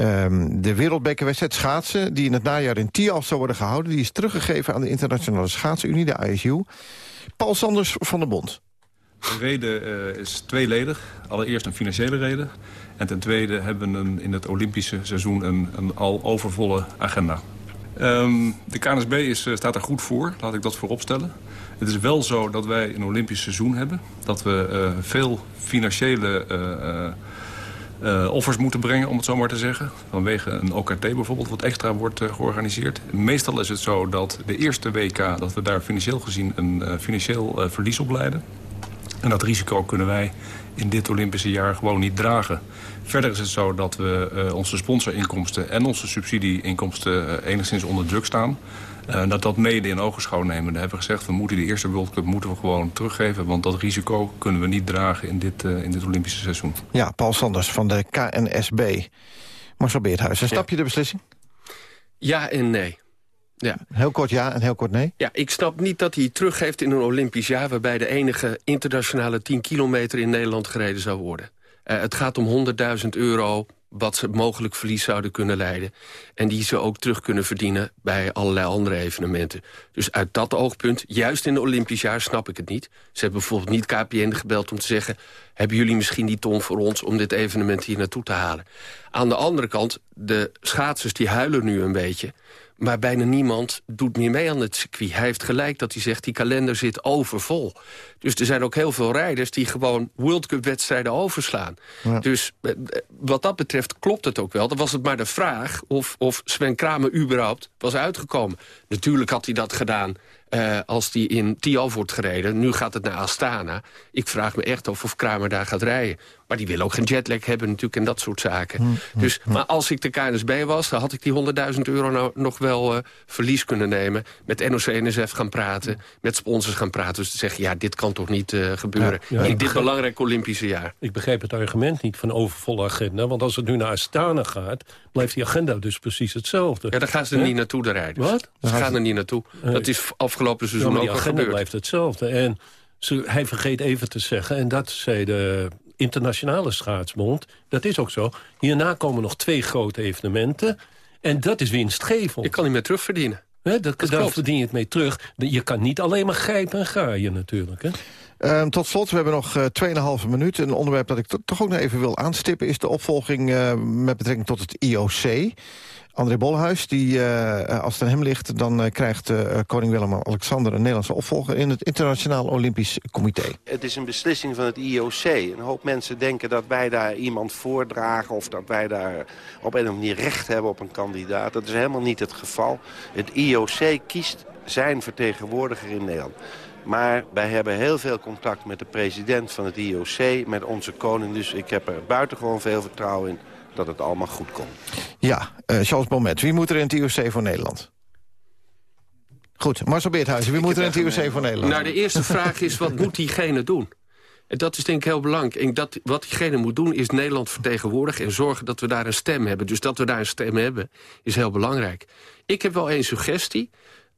Um, de wereldbekerwedstrijd schaatsen, die in het najaar in Tialf zou worden gehouden... die is teruggegeven aan de Internationale Schaatsenunie, de ISU. Paul Sanders van de Bond. De reden uh, is tweeledig. Allereerst een financiële reden. En ten tweede hebben we een, in het Olympische seizoen een, een al overvolle agenda. Um, de KNSB is, uh, staat er goed voor, laat ik dat vooropstellen. Het is wel zo dat wij een Olympisch seizoen hebben. Dat we uh, veel financiële uh, offers moeten brengen, om het zo maar te zeggen. Vanwege een OKT bijvoorbeeld, wat extra wordt uh, georganiseerd. Meestal is het zo dat de eerste WK, dat we daar financieel gezien een uh, financieel verlies op leiden. En dat risico kunnen wij in dit Olympische jaar gewoon niet dragen. Verder is het zo dat we onze sponsorinkomsten en onze subsidieinkomsten enigszins onder druk staan. Uh, dat dat mede in ogenschouw nemen. We hebben gezegd, we moeten de eerste World Cup moeten we gewoon teruggeven. Want dat risico kunnen we niet dragen in dit, uh, in dit Olympische seizoen. Ja, Paul Sanders van de KNSB. Marcel Beerthuis, snap je de beslissing? Ja en nee. Ja. Heel kort ja en heel kort nee? Ja, ik snap niet dat hij teruggeeft in een Olympisch jaar... waarbij de enige internationale 10 kilometer in Nederland gereden zou worden. Uh, het gaat om 100.000 euro wat ze mogelijk verlies zouden kunnen leiden. En die ze ook terug kunnen verdienen bij allerlei andere evenementen. Dus uit dat oogpunt, juist in de Olympisch jaar, snap ik het niet. Ze hebben bijvoorbeeld niet KPN gebeld om te zeggen... hebben jullie misschien die ton voor ons om dit evenement hier naartoe te halen? Aan de andere kant, de schaatsers die huilen nu een beetje... Maar bijna niemand doet meer mee aan het circuit. Hij heeft gelijk dat hij zegt, die kalender zit overvol. Dus er zijn ook heel veel rijders die gewoon World Cup wedstrijden overslaan. Ja. Dus eh, wat dat betreft klopt het ook wel. Dan was het maar de vraag of, of Sven Kramer überhaupt was uitgekomen. Natuurlijk had hij dat gedaan uh, als die in Tialf wordt gereden. Nu gaat het naar Astana. Ik vraag me echt af of Kramer daar gaat rijden. Maar die willen ook geen jetlag hebben natuurlijk en dat soort zaken. Dus, maar als ik de KNSB was, dan had ik die 100.000 euro nou nog wel uh, verlies kunnen nemen. Met NOC-NSF gaan praten, met sponsors gaan praten. Dus te zeggen, ja, dit kan toch niet uh, gebeuren Ja, ja, in dit belangrijke Olympische jaar. Ik begrijp het argument niet van overvolle agenda. Want als het nu naar Astana gaat, blijft die agenda dus precies hetzelfde. Ja, daar gaan ze er niet naartoe, de rijders. Wat? Ze gaan er niet naartoe. Eh, Dat is afgelopen Ja, seizoen maar ook al agenda gebeurd. blijft hetzelfde. En ze, hij vergeet even te zeggen, en dat zei de internationale schaatsbond... dat is ook zo. Hierna komen nog twee grote evenementen. En dat is winstgevend. Je kan niet meer terugverdienen. Hè, dat, daar klopt. verdien je het mee terug. Je kan niet alleen maar grijpen en graaien natuurlijk. Hè? Ehm, tot slot, we hebben nog eh 2,5 minuut. Een onderwerp dat ik to- toch ook nog even wil aanstippen... is de opvolging eh, met betrekking tot het IOC. André Bolhuis, die, eh, als het aan hem ligt... dan krijgt koning Willem-Alexander een Nederlandse opvolger... in het Internationaal Olympisch Comité. Het is een beslissing van het IOC. Een hoop mensen denken dat wij daar iemand voordragen... of dat wij daar op een of andere manier recht hebben op een kandidaat. Dat is helemaal niet het geval. Het IOC kiest zijn vertegenwoordiger in Nederland. Maar wij hebben heel veel contact met de president van het IOC... met onze koning, dus ik heb er buitengewoon veel vertrouwen in... dat het allemaal goed komt. Ja, eh, Charles Bomet, wie moet er in het IOC voor Nederland? Goed, Marcel Beerthuizen, wie moet er in het IOC voor Nederland? Nou, de eerste vraag is, wat moet diegene doen? En dat is denk ik heel belangrijk. En dat, wat diegene moet doen, is Nederland vertegenwoordigen... en zorgen dat we daar een stem hebben. Dus dat we daar een stem hebben, is heel belangrijk. Ik heb wel één suggestie.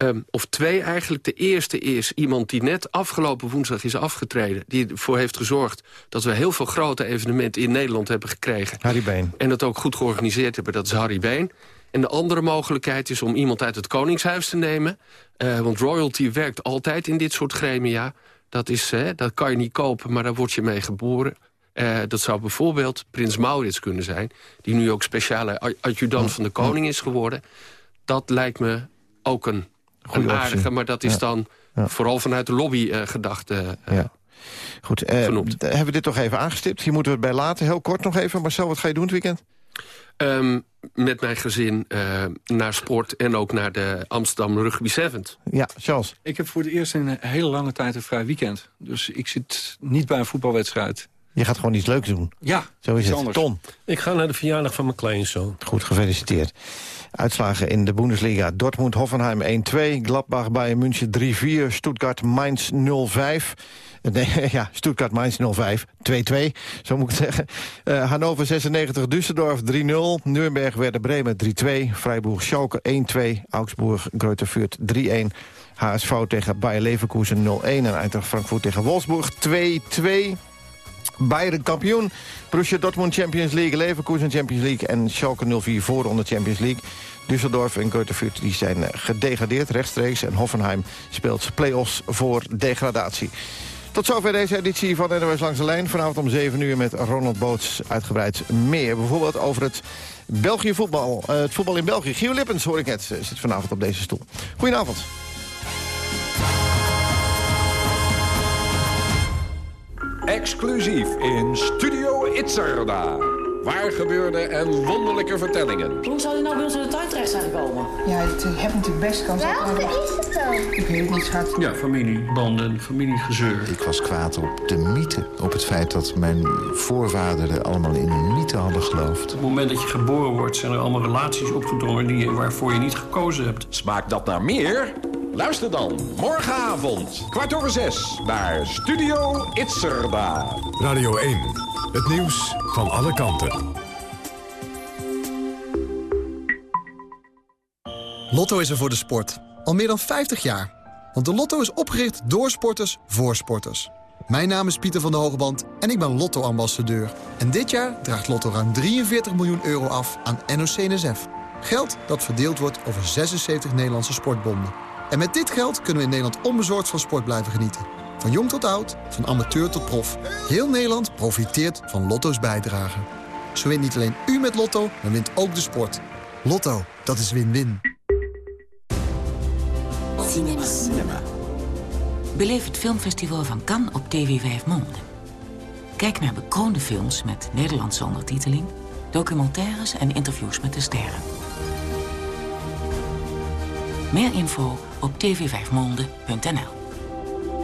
Ehm, of twee eigenlijk. De eerste is iemand die net afgelopen woensdag is afgetreden... die ervoor heeft gezorgd dat we heel veel grote evenementen in Nederland hebben gekregen. Harry Been. En dat ook goed georganiseerd hebben, dat is Harry Been. En de andere mogelijkheid is om iemand uit het Koningshuis te nemen. Eh, want royalty werkt altijd in dit soort gremia. Dat, is, dat kan je niet kopen, maar daar word je mee geboren. Eh, dat zou bijvoorbeeld Prins Maurits kunnen zijn... die nu ook speciale adjudant van de koning is geworden. Dat lijkt me ook een, Goeie een optie. aardige, maar dat is Ja. dan Ja. vooral vanuit de lobby-gedachte... Ja. Goed, eh, hebben we dit toch even aangestipt? Hier moeten we het bij laten. Heel kort nog even. Marcel, wat ga je doen het weekend? Ehm, met mijn gezin eh, naar sport en ook naar de Amsterdam Rugby Sevens. Ja, Charles. Ik heb voor het eerst in een hele lange tijd een vrij weekend. Dus ik zit niet bij een voetbalwedstrijd. Je gaat gewoon iets leuks doen. Ja, Zo is het. anders. Ton. Ik ga naar de verjaardag van mijn kleinzoon. Goed, gefeliciteerd. Uitslagen in de Bundesliga. Dortmund, Hoffenheim 1-2. Gladbach, Bayern München 3-4. Stuttgart, Mainz 0-5. Nee, ja, Stuttgart, Mainz 0-5. 2-2, zo moet ik zeggen. Eh, Hannover 96, Düsseldorf 3-0. Nuremberg, Werder Bremen 3-2. Freiburg, Schalke 1-2. Augsburg, Greuther Fürth 3-1. HSV tegen Bayer Leverkusen 0-1. En Eintracht Frankfurt tegen Wolfsburg 2-2. Bayern kampioen. Borussia Dortmund Champions League, Leverkusen Champions League... en Schalke 04 voorronde Champions League. Düsseldorf en Fürth die zijn eh, gedegradeerd rechtstreeks... en Hoffenheim speelt play-offs voor degradatie. Tot zover deze editie van NOS Langs de Lijn. Vanavond om 7 uur met Ronald Boots uitgebreid meer. Bijvoorbeeld over het België voetbal. eh, het voetbal in België. Gio Lippens, hoor ik net, eh, zit vanavond op deze stoel. Goedenavond. Exclusief in Studio Itzerda. Waar gebeurde en wonderlijke vertellingen. Hoe zou hij nou bij ons in de tuin terecht zijn gekomen? Ja, ik heb natuurlijk best kans op. Welke is het dan? Ik weet het niet, schat. Ja, familiebanden, familiegezeur. Ik was kwaad op de mythe. Op het feit dat mijn voorvaderen allemaal in een mythe hadden geloofd. Op het moment dat je geboren wordt... zijn er allemaal relaties opgedrongen die, je- waarvoor je niet gekozen hebt. Smaakt dat naar meer? Luister dan morgenavond, kwart over zes, naar Studio Itzerda. Radio 1, het nieuws van alle kanten. Lotto is er voor de sport. Al meer dan 50 jaar. Want de Lotto is opgericht door sporters voor sporters. Mijn naam is Pieter van der Hogeband en ik ben Lotto-ambassadeur. En dit jaar draagt Lotto ruim 43 miljoen euro af aan NOC-NSF. Geld dat verdeeld wordt over 76 Nederlandse sportbonden. En met dit geld kunnen we in Nederland onbezorgd van sport blijven genieten. Van jong tot oud, van amateur tot prof. Heel Nederland profiteert van Lotto's bijdrage. Zo wint niet alleen u met Lotto, maar wint ook de sport. Lotto, dat is win-win. Cinema. Beleef het filmfestival van Cannes op TV 5 Monde. Kijk naar bekroonde films met Nederlandse ondertiteling... documentaires en interviews met de sterren. Meer info op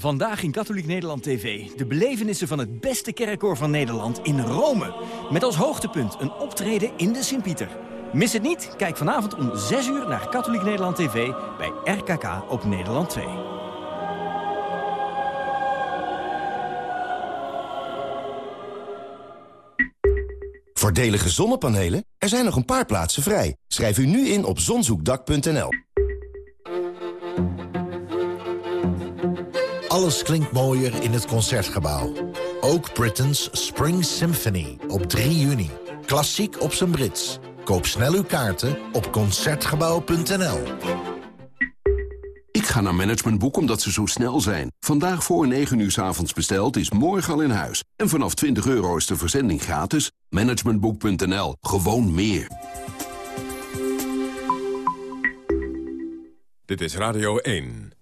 Vandaag in Katholiek Nederland TV. De belevenissen van het beste kerkkoor van Nederland in Rome. Met als hoogtepunt een optreden in de Sint-Pieter. Mis het niet? Kijk vanavond om 6 uur naar Katholiek Nederland TV bij RKK op Nederland 2. Voordelige zonnepanelen? Er zijn nog een paar plaatsen vrij. Schrijf u nu in op zonzoekdak.nl. Alles klinkt mooier in het Concertgebouw. Ook Britain's Spring Symphony op 3 juni. Klassiek op zijn Brits. Koop snel uw kaarten op Concertgebouw.nl. Ik ga naar Managementboek omdat ze zo snel zijn. Vandaag voor 9 uur s avonds besteld is morgen al in huis. En vanaf 20 euro is de verzending gratis. Managementboek.nl. Gewoon meer. Dit is Radio 1.